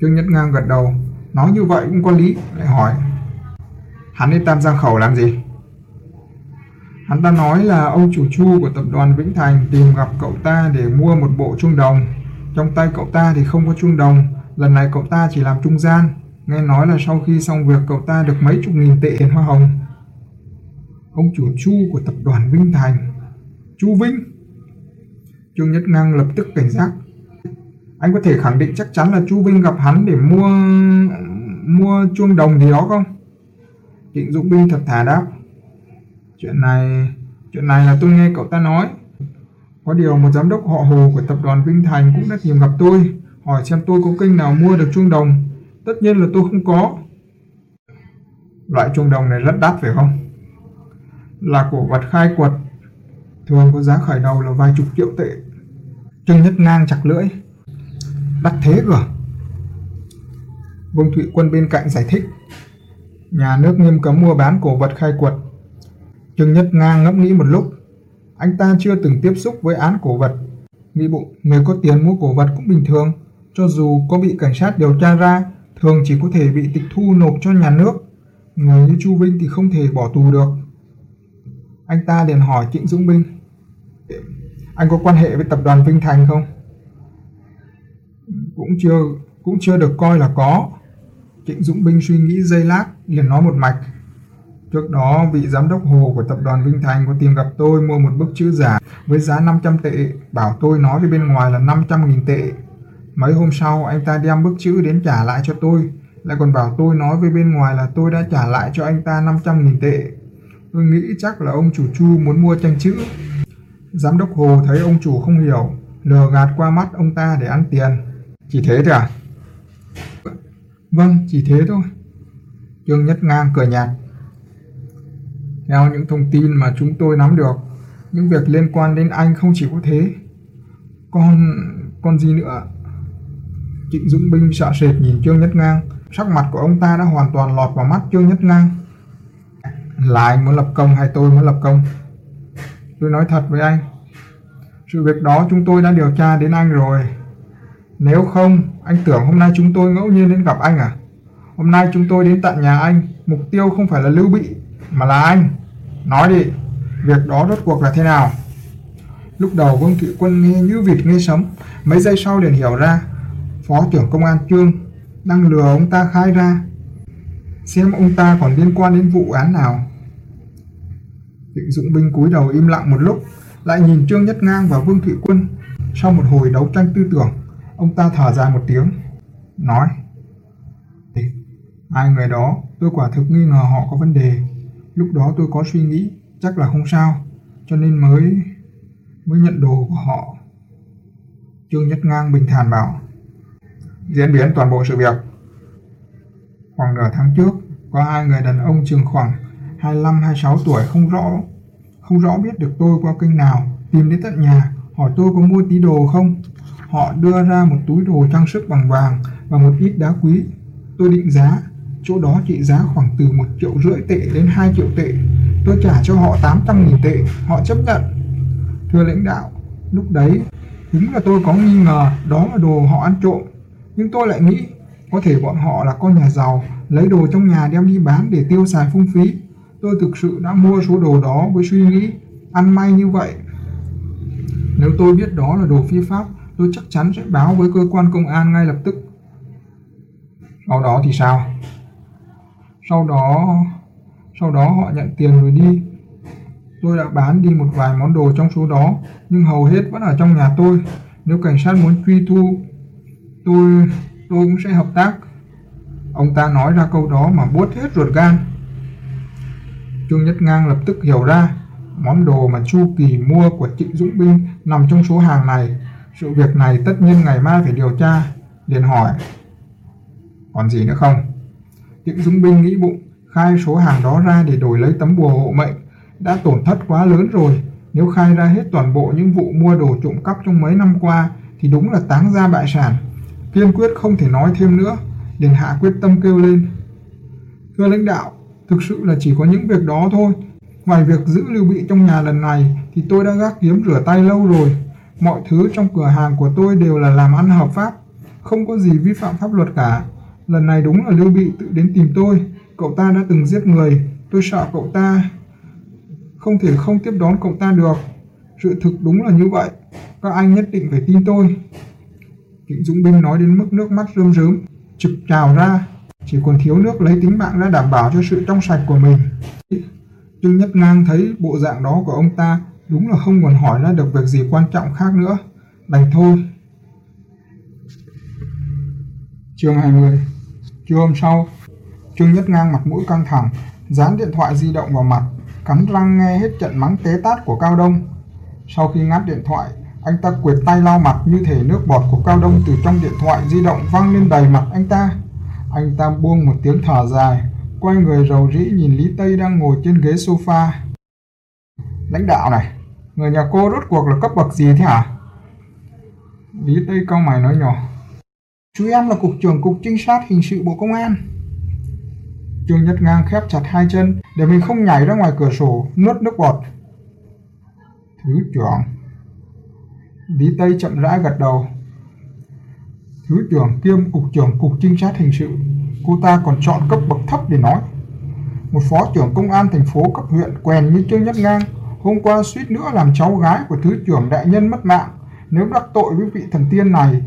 [SPEAKER 1] Trương Nhất Ngang gật đầu, nói như vậy cũng có lý, lại hỏi. Hắn đến Tam Giang Khẩu làm gì? Hắn ta nói là ông chủ chu của tập đoàn Vĩnh Thành tìm gặp cậu ta để mua một bộ trung đồng. Trong tay cậu ta thì không có trung đồng, lần này cậu ta chỉ làm trung gian. Nghe nói là sau khi xong việc cậu ta được mấy chục nghìn tệ tiền hoa hồng. Ông chủ chu của tập đoàn Vinh Thành. Chu Vinh. Trương Nhất Ngang lập tức cảnh giác. Anh có thể khẳng định chắc chắn là Chu Vinh gặp hắn để mua mua chuông đồng gì đó không? Trịnh Dũng Binh thật thà đáp. Chuyện này, chuyện này là tôi nghe cậu ta nói. Có điều một giám đốc họ Hồ của tập đoàn Vinh Thành cũng đã tìm gặp tôi, hỏi xem tôi có kênh nào mua được chuông đồng. Tất nhiên là tôi không có. Loại chuông đồng này rất đắt phải không? Là cổ vật khai quật. Thường có giá khởi đầu là vài chục triệu tệ. Trương Nhất Ngang chặt lưỡi. Đắt thế cơ Vương Thụy Quân bên cạnh giải thích. Nhà nước nghiêm cấm mua bán cổ vật khai quật. Trương Nhất Ngang ngẫm nghĩ một lúc. Anh ta chưa từng tiếp xúc với án cổ vật. Nghĩ bụng, người có tiền mua cổ vật cũng bình thường. Cho dù có bị cảnh sát điều tra ra, thường chỉ có thể bị tịch thu nộp cho nhà nước. Người như Chu Vinh thì không thể bỏ tù được. Anh ta liền hỏi Trịnh Dũng Binh. Anh có quan hệ với tập đoàn Vinh Thành không? Cũng chưa cũng chưa được coi là có. Trịnh Dũng Binh suy nghĩ giây lát, liền nói một mạch. Trước đó, vị giám đốc Hồ của tập đoàn Vinh Thành có tìm gặp tôi mua một bức chữ giả với giá 500 tệ, bảo tôi nói với bên ngoài là 500.000 tệ. Mấy hôm sau, anh ta đem bức chữ đến trả lại cho tôi, lại còn bảo tôi nói với bên ngoài là tôi đã trả lại cho anh ta 500.000 tệ. Tôi nghĩ chắc là ông chủ Chu muốn mua tranh chữ. Giám đốc Hồ thấy ông chủ không hiểu, lừa gạt qua mắt ông ta để ăn tiền. Chỉ thế thôi à? Vâng, chỉ thế thôi. Trương Nhất Ngang cười nhạt. Theo những thông tin mà chúng tôi nắm được, những việc liên quan đến anh không chỉ có thế. Còn... còn gì nữa? Trịnh Dũng Binh sợ sệt nhìn Trương Nhất Ngang, sắc mặt của ông ta đã hoàn toàn lọt vào mắt Trương Nhất Ngang. Là anh muốn lập công hay tôi muốn lập công? Tôi nói thật với anh, sự việc đó chúng tôi đã điều tra đến anh rồi. Nếu không, anh tưởng hôm nay chúng tôi ngẫu nhiên đến gặp anh à? Hôm nay chúng tôi đến tận nhà anh, mục tiêu không phải là Lưu Bị, mà là anh. Nói đi, việc đó rốt cuộc là thế nào? Lúc đầu Vương Thị Quân nghe như vịt nghe sấm, mấy giây sau liền hiểu ra. Phó trưởng công an Trương đang lừa ông ta khai ra. Xem ông ta còn liên quan đến vụ án nào. Trịnh Dũng Binh cúi đầu im lặng một lúc, lại nhìn Trương Nhất Ngang và Vương Thụy Quân. Sau một hồi đấu tranh tư tưởng, ông ta thở dài một tiếng, nói Hai người đó, tôi quả thực nghi ngờ họ có vấn đề. Lúc đó tôi có suy nghĩ, chắc là không sao, cho nên mới mới nhận đồ của họ. Trương Nhất Ngang bình thản bảo, diễn biến toàn bộ sự việc. Khoảng nửa tháng trước, có hai người đàn ông chừng khoảng 25-26 tuổi không rõ không rõ biết được tôi qua kênh nào tìm đến tận nhà hỏi tôi có mua tí đồ không. Họ đưa ra một túi đồ trang sức bằng vàng và một ít đá quý. Tôi định giá chỗ đó trị giá khoảng từ một triệu rưỡi tệ đến 2 triệu tệ. Tôi trả cho họ 800 nghìn tệ họ chấp nhận. Thưa lãnh đạo lúc đấy đúng là tôi có nghi ngờ đó là đồ họ ăn trộm nhưng tôi lại nghĩ, có thể bọn họ là con nhà giàu, lấy đồ trong nhà đem đi bán để tiêu xài phung phí. Tôi thực sự đã mua số đồ đó với suy nghĩ, ăn may như vậy. Nếu tôi biết đó là đồ phi pháp, tôi chắc chắn sẽ báo với cơ quan công an ngay lập tức. Sau đó thì sao? Sau đó sau đó họ nhận tiền rồi đi. Tôi đã bán đi một vài món đồ trong số đó, nhưng hầu hết vẫn ở trong nhà tôi. Nếu cảnh sát muốn truy thu tôi tôi cũng sẽ hợp tác. Ông ta nói ra câu đó mà buốt hết ruột gan. Trương nhất ngang lập tức hiểu ra, món đồ mà chu kỳ mua của trịnh dũng binh nằm trong số hàng này. Sự việc này tất nhiên ngày mai phải điều tra, liền hỏi. Còn gì nữa không? Trịnh dũng binh nghĩ bụng, khai số hàng đó ra để đổi lấy tấm bùa hộ mệnh. Đã tổn thất quá lớn rồi. Nếu khai ra hết toàn bộ những vụ mua đồ trộm cắp trong mấy năm qua, thì đúng là táng ra bại sản kiên quyết không thể nói thêm nữa liền hạ quyết tâm kêu lên thưa lãnh đạo thực sự là chỉ có những việc đó thôi ngoài việc giữ lưu bị trong nhà lần này thì tôi đã gác kiếm rửa tay lâu rồi mọi thứ trong cửa hàng của tôi đều là làm ăn hợp pháp không có gì vi phạm pháp luật cả lần này đúng là Lưu Bị tự đến tìm tôi. Cậu ta đã từng giết người, tôi sợ cậu ta không thể không tiếp đón cậu ta được. Sự thực đúng là như vậy, các anh nhất định phải tin tôi. Trịnh Dũng Binh nói đến mức nước mắt rơm rớm, trực trào ra, chỉ còn thiếu nước lấy tính mạng ra đảm bảo cho sự trong sạch của mình. Trương Nhất Ngang thấy bộ dạng đó của ông ta đúng là không còn hỏi ra được việc gì quan trọng khác nữa. Đành thôi. Chương 20 Trưa hôm sau, Trương Nhất Ngang mặt mũi căng thẳng, dán điện thoại di động vào mặt, cắn răng nghe hết trận mắng tế tát của Cao Đông. Sau khi ngắt điện thoại, anh ta quệt tay lau mặt như thể nước bọt của Cao Đông từ trong điện thoại di động văng lên đầy mặt anh ta. Anh ta buông một tiếng thở dài, quay người rầu rĩ nhìn Lý Tây đang ngồi trên ghế sofa. Lãnh đạo này, người nhà cô rốt cuộc là cấp bậc gì thế hả? Lý Tây cau mày nói nhỏ. Chú em là cục trưởng cục trinh sát hình sự Bộ Công an. Trương Nhất Ngang khép chặt hai chân để mình không nhảy ra ngoài cửa sổ, nuốt nước bọt. Thứ trưởng. Lý Tây chậm rãi gật đầu. Thứ trưởng kiêm cục trưởng cục trinh sát hình sự, cô ta còn chọn cấp bậc thấp để nói. Một phó trưởng công an thành phố cấp huyện quèn như Trương Nhất Ngang, hôm qua suýt nữa làm cháu gái của thứ trưởng đại nhân mất mạng. Nếu đắc tội với vị thần tiên này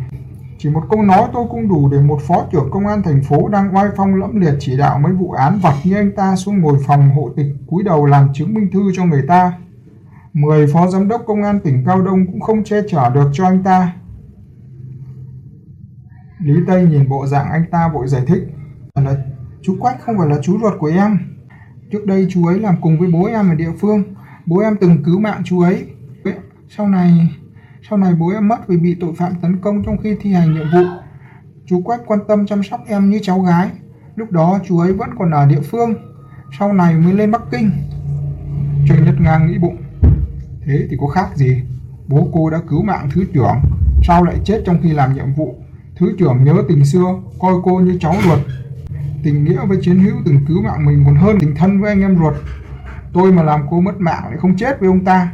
[SPEAKER 1] chỉ một câu nói tôi cũng đủ để một phó trưởng công an thành phố đang oai phong lẫm liệt chỉ đạo mấy vụ án vặt như anh ta xuống ngồi phòng hộ tịch cúi đầu làm chứng minh thư cho người ta. Mười phó giám đốc công an tỉnh Cao Đông cũng không che chở được cho anh ta. Lý Tây nhìn bộ dạng anh ta vội giải thích. Là chú Quách không phải là chú ruột của em. Trước đây chú ấy làm cùng với bố em ở địa phương. Bố em từng cứu mạng chú ấy. Sau này sau này bố em mất vì bị tội phạm tấn công trong khi thi hành nhiệm vụ. Chú Quách quan tâm chăm sóc em như cháu gái. Lúc đó chú ấy vẫn còn ở địa phương. Sau này mới lên Bắc Kinh. Trần Nhất Ngang nghĩ bụng. Thế thì có khác gì? Bố cô đã cứu mạng thứ trưởng. Sao lại chết trong khi làm nhiệm vụ? Thứ trưởng nhớ tình xưa, coi cô như cháu ruột. Tình nghĩa với chiến hữu từng cứu mạng mình còn hơn tình thân với anh em ruột. Tôi mà làm cô mất mạng lại không chết với ông ta.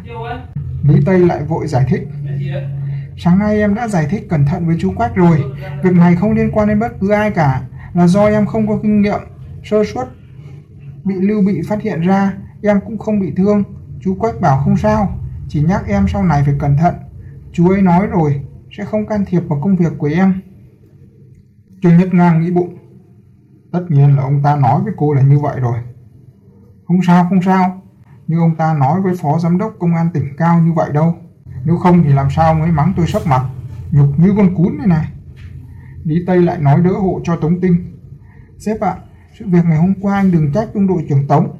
[SPEAKER 1] Lý Tây lại vội giải thích. Sáng nay em đã giải thích cẩn thận với chú Quách rồi. Việc này không liên quan đến bất cứ ai cả. Là do em không có kinh nghiệm, sơ suất. Bị Lưu Bị phát hiện ra, em cũng không bị thương. Chú Quách bảo không sao, chỉ nhắc em sau này phải cẩn thận. Chú ấy nói rồi, sẽ không can thiệp vào công việc của em. Trương Nhất Ngang nghĩ bụng. Tất nhiên là ông ta nói với cô là như vậy rồi. Không sao, không sao. Nhưng ông ta nói với phó giám đốc công an tỉnh cao như vậy đâu. Nếu không thì làm sao mới mắng tôi sắp mặt, nhục như con cún này này. Lý Tây lại nói đỡ hộ cho Tống Tinh. Sếp ạ, sự việc ngày hôm qua anh đừng trách trung đội trưởng Tống.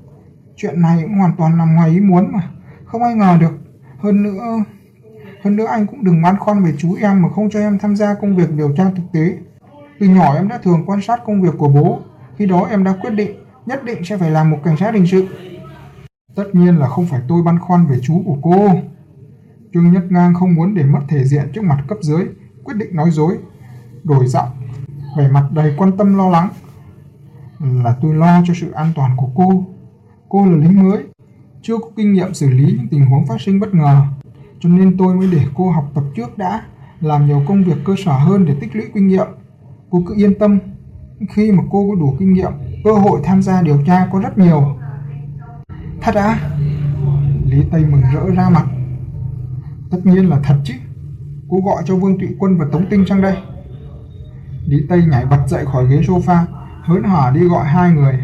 [SPEAKER 1] Chuyện này cũng hoàn toàn nằm ngoài ý muốn mà, không ai ngờ được. Hơn nữa, hơn nữa anh cũng đừng băn khoăn về chú em mà không cho em tham gia công việc điều tra thực tế. Từ nhỏ em đã thường quan sát công việc của bố, khi đó em đã quyết định nhất định sẽ phải làm một cảnh sát hình sự. Tất nhiên là không phải tôi băn khoăn về chú của cô. Trương Nhất Ngang không muốn để mất thể diện trước mặt cấp dưới, quyết định nói dối, đổi giọng, vẻ mặt đầy quan tâm lo lắng. Là tôi lo cho sự an toàn của cô. Cô là lính mới, chưa có kinh nghiệm xử lý những tình huống phát sinh bất ngờ, cho nên tôi mới để cô học tập trước đã, làm nhiều công việc cơ sở hơn để tích lũy kinh nghiệm. Cô cứ yên tâm, khi mà cô có đủ kinh nghiệm, cơ hội tham gia điều tra có rất nhiều. Thật à? Lý Tây mừng rỡ ra mặt. Tất nhiên là thật chứ. Cô gọi cho Vương Tụy Quân và Tống Tinh sang đây. Lý Tây nhảy bật dậy khỏi ghế sofa, hớn hở đi gọi hai người.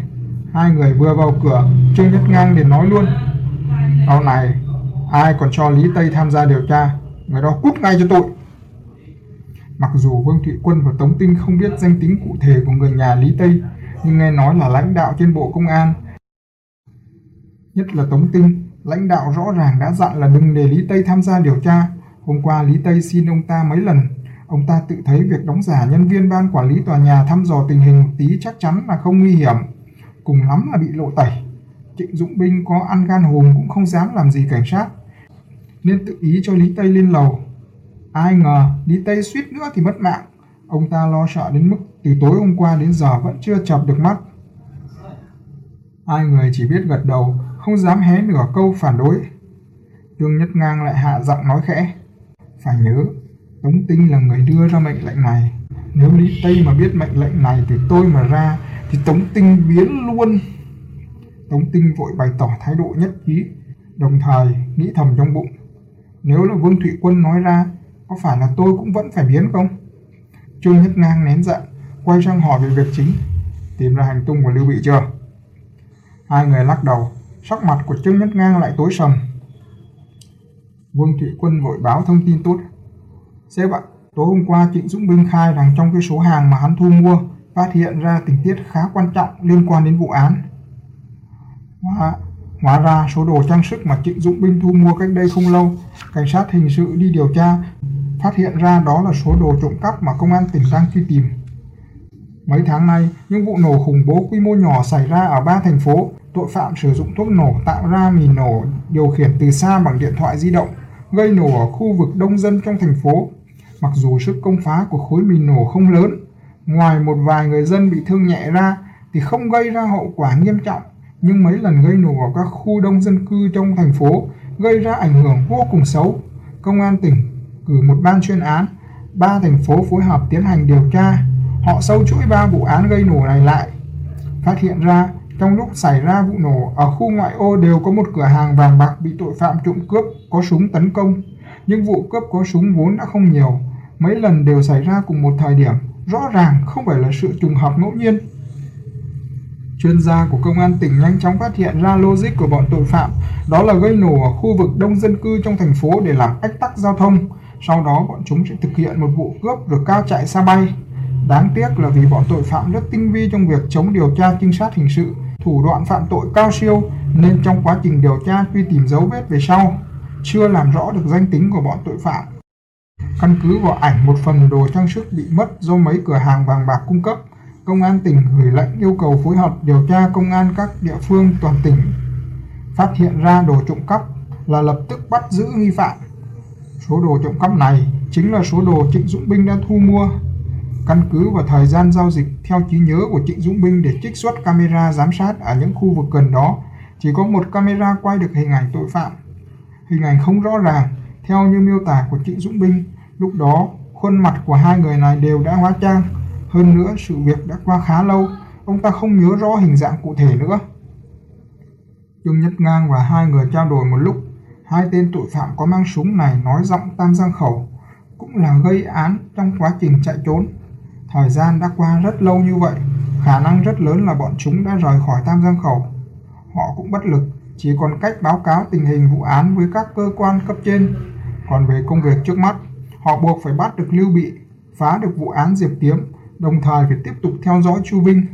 [SPEAKER 1] Hai người vừa vào cửa, Trương Nhất Ngang liền nói luôn. Sau này, ai còn cho Lý Tây tham gia điều tra, người đó cút ngay cho tội. Mặc dù Vương Thụy Quân và Tống Tinh không biết danh tính cụ thể của người nhà Lý Tây, nhưng nghe nói là lãnh đạo trên Bộ Công an. Nhất là Tống Tinh, lãnh đạo rõ ràng đã dặn là đừng để Lý Tây tham gia điều tra. Hôm qua Lý Tây xin ông ta mấy lần, ông ta tự thấy việc đóng giả nhân viên ban quản lý tòa nhà thăm dò tình hình một tí chắc chắn là không nguy hiểm, cùng lắm là bị lộ tẩy. Trịnh Dũng Binh có ăn gan hùm cũng không dám làm gì cảnh sát, nên tự ý cho Lý Tây lên lầu. Ai ngờ Lý Tây suýt nữa thì mất mạng, ông ta lo sợ đến mức từ tối hôm qua đến giờ vẫn chưa chập được mắt. Hai người chỉ biết gật đầu, không dám hé nửa câu phản đối. Trương Nhất Ngang lại hạ giọng nói khẽ. Phải nhớ, Tống Tinh là người đưa ra mệnh lệnh này. Nếu Lý Tây mà biết mệnh lệnh này từ tôi mà ra, thì Tống Tinh biến luôn. Tống Tinh vội bày tỏ thái độ nhất trí, đồng thời nghĩ thầm trong bụng. Nếu là Vương Thụy Quân nói ra, có phải là tôi cũng vẫn phải biến không? Trương Nhất Ngang nén giận, quay sang hỏi về việc chính. Tìm ra hành tung của Lưu Bị chưa? Hai người lắc đầu, sắc mặt của Trương Nhất Ngang lại tối sầm. Vương Thụy Quân vội báo thông tin tốt. Sếp ạ, tối hôm qua Trịnh Dũng Binh khai rằng trong cái số hàng mà hắn thu mua phát hiện ra tình tiết khá quan trọng liên quan đến vụ án. Hóa, hóa ra số đồ trang sức mà Trịnh Dũng Binh thu mua cách đây không lâu, cảnh sát hình sự đi điều tra, phát hiện ra đó là số đồ trộm cắp mà công an tỉnh đang truy tìm. Mấy tháng nay, những vụ nổ khủng bố quy mô nhỏ xảy ra ở ba thành phố, tội phạm sử dụng thuốc nổ tạo ra mìn nổ điều khiển từ xa bằng điện thoại di động, gây nổ ở khu vực đông dân trong thành phố. Mặc dù sức công phá của khối mìn nổ không lớn, ngoài một vài người dân bị thương nhẹ ra thì không gây ra hậu quả nghiêm trọng, nhưng mấy lần gây nổ ở các khu đông dân cư trong thành phố gây ra ảnh hưởng vô cùng xấu. Công an tỉnh cử một ban chuyên án, ba thành phố phối hợp tiến hành điều tra. Họ sâu chuỗi ba vụ án gây nổ này lại. Phát hiện ra trong lúc xảy ra vụ nổ ở khu ngoại ô đều có một cửa hàng vàng bạc bị tội phạm trộm cướp có súng tấn công. Nhưng vụ cướp có súng vốn đã không nhiều, mấy lần đều xảy ra cùng một thời điểm, rõ ràng không phải là sự trùng hợp ngẫu nhiên. Chuyên gia của công an tỉnh nhanh chóng phát hiện ra logic của bọn tội phạm, đó là gây nổ ở khu vực đông dân cư trong thành phố để làm ách tắc giao thông. Sau đó bọn chúng sẽ thực hiện một vụ cướp rồi cao chạy xa bay. Đáng tiếc là vì bọn tội phạm rất tinh vi trong việc chống điều tra trinh sát hình sự, thủ đoạn phạm tội cao siêu nên trong quá trình điều tra truy tìm dấu vết về sau, chưa làm rõ được danh tính của bọn tội phạm. Căn cứ vào ảnh một phần đồ trang sức bị mất do mấy cửa hàng vàng bạc cung cấp, Công an tỉnh gửi lệnh yêu cầu phối hợp điều tra công an các địa phương toàn tỉnh. Phát hiện ra đồ trộm cắp là lập tức bắt giữ nghi phạm. Số đồ trộm cắp này chính là số đồ Trịnh Dũng Binh đã thu mua. Căn cứ vào thời gian giao dịch theo trí nhớ của Trịnh Dũng Binh để trích xuất camera giám sát ở những khu vực gần đó, chỉ có một camera quay được hình ảnh tội phạm. Hình ảnh không rõ ràng, theo như miêu tả của Trịnh Dũng Binh, lúc đó khuôn mặt của hai người này đều đã hóa trang, hơn nữa, sự việc đã qua khá lâu, ông ta không nhớ rõ hình dạng cụ thể nữa. Trương Nhất Ngang và hai người trao đổi một lúc, hai tên tội phạm có mang súng này nói giọng tam giang khẩu, cũng là gây án trong quá trình chạy trốn. Thời gian đã qua rất lâu như vậy, khả năng rất lớn là bọn chúng đã rời khỏi tam giang khẩu. Họ cũng bất lực, chỉ còn cách báo cáo tình hình vụ án với các cơ quan cấp trên. Còn về công việc trước mắt, họ buộc phải bắt được Lưu Bị, phá được vụ án Diệp Tiếm đồng thời phải tiếp tục theo dõi Chu Vinh.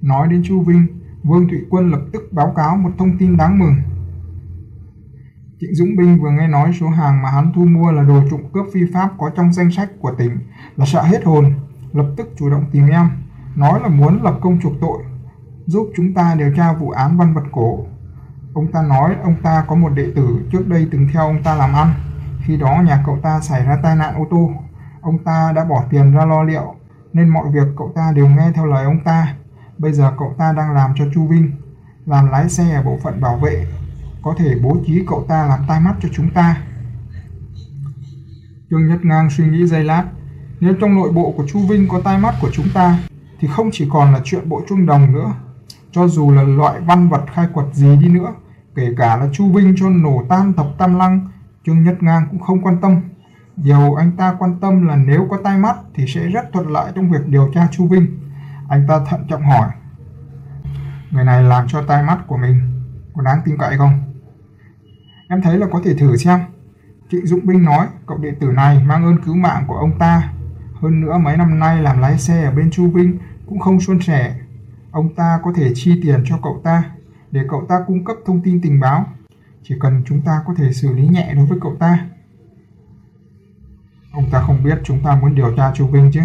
[SPEAKER 1] Nói đến Chu Vinh, Vương Thụy Quân lập tức báo cáo một thông tin đáng mừng. Trịnh Dũng Binh vừa nghe nói số hàng mà hắn thu mua là đồ trộm cướp phi pháp có trong danh sách của tỉnh là sợ hết hồn, lập tức chủ động tìm em, nói là muốn lập công chuộc tội, giúp chúng ta điều tra vụ án văn vật cổ. Ông ta nói ông ta có một đệ tử trước đây từng theo ông ta làm ăn, khi đó nhà cậu ta xảy ra tai nạn ô tô, ông ta đã bỏ tiền ra lo liệu, nên mọi việc cậu ta đều nghe theo lời ông ta. Bây giờ cậu ta đang làm cho Chu Vinh, làm lái xe ở bộ phận bảo vệ, có thể bố trí cậu ta làm tai mắt cho chúng ta. Trương Nhất Ngang suy nghĩ giây lát, nếu trong nội bộ của Chu Vinh có tai mắt của chúng ta, thì không chỉ còn là chuyện bộ trung đồng nữa. Cho dù là loại văn vật khai quật gì đi nữa, kể cả là Chu Vinh cho nổ tan thập tam lăng, Trương Nhất Ngang cũng không quan tâm. Điều anh ta quan tâm là nếu có tai mắt thì sẽ rất thuận lợi trong việc điều tra Chu Vinh. Anh ta thận trọng hỏi. Người này làm cho tai mắt của mình có đáng tin cậy không? Em thấy là có thể thử xem. Trịnh Dũng Binh nói, cậu đệ tử này mang ơn cứu mạng của ông ta. Hơn nữa mấy năm nay làm lái xe ở bên Chu Vinh cũng không suôn sẻ. Ông ta có thể chi tiền cho cậu ta để cậu ta cung cấp thông tin tình báo. Chỉ cần chúng ta có thể xử lý nhẹ đối với cậu ta Ông ta không biết chúng ta muốn điều tra Chu Vinh chứ.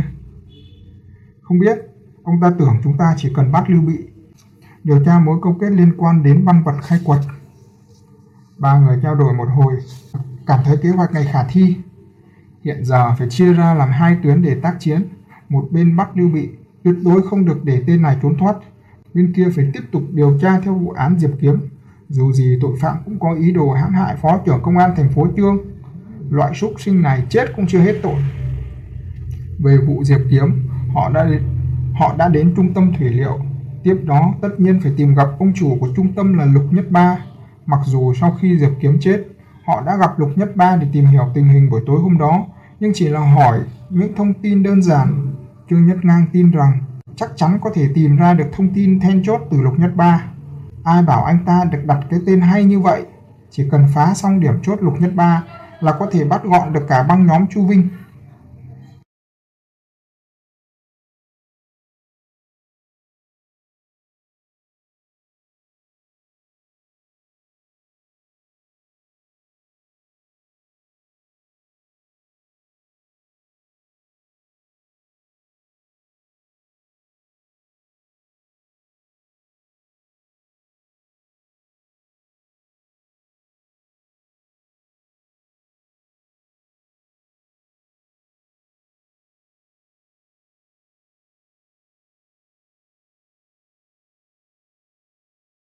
[SPEAKER 1] Không biết, ông ta tưởng chúng ta chỉ cần bắt Lưu Bị, điều tra mối câu kết liên quan đến văn vật khai quật. Ba người trao đổi một hồi, cảm thấy kế hoạch này khả thi. Hiện giờ phải chia ra làm hai tuyến để tác chiến. Một bên bắt Lưu Bị, tuyệt đối không được để tên này trốn thoát. Bên kia phải tiếp tục điều tra theo vụ án Diệp Kiếm. Dù gì tội phạm cũng có ý đồ hãm hại phó trưởng công an thành phố Trương loại súc sinh này chết cũng chưa hết tội. Về vụ Diệp Kiếm, họ đã họ đã đến trung tâm thủy liệu. Tiếp đó tất nhiên phải tìm gặp ông chủ của trung tâm là Lục Nhất Ba. Mặc dù sau khi Diệp Kiếm chết, họ đã gặp Lục Nhất Ba để tìm hiểu tình hình buổi tối hôm đó, nhưng chỉ là hỏi những thông tin đơn giản. Trương Nhất Ngang tin rằng chắc chắn có thể tìm ra được thông tin then chốt từ Lục Nhất Ba. Ai bảo anh ta được đặt cái tên hay như vậy? Chỉ cần phá xong điểm chốt Lục Nhất Ba là có thể bắt gọn được cả băng nhóm Chu Vinh.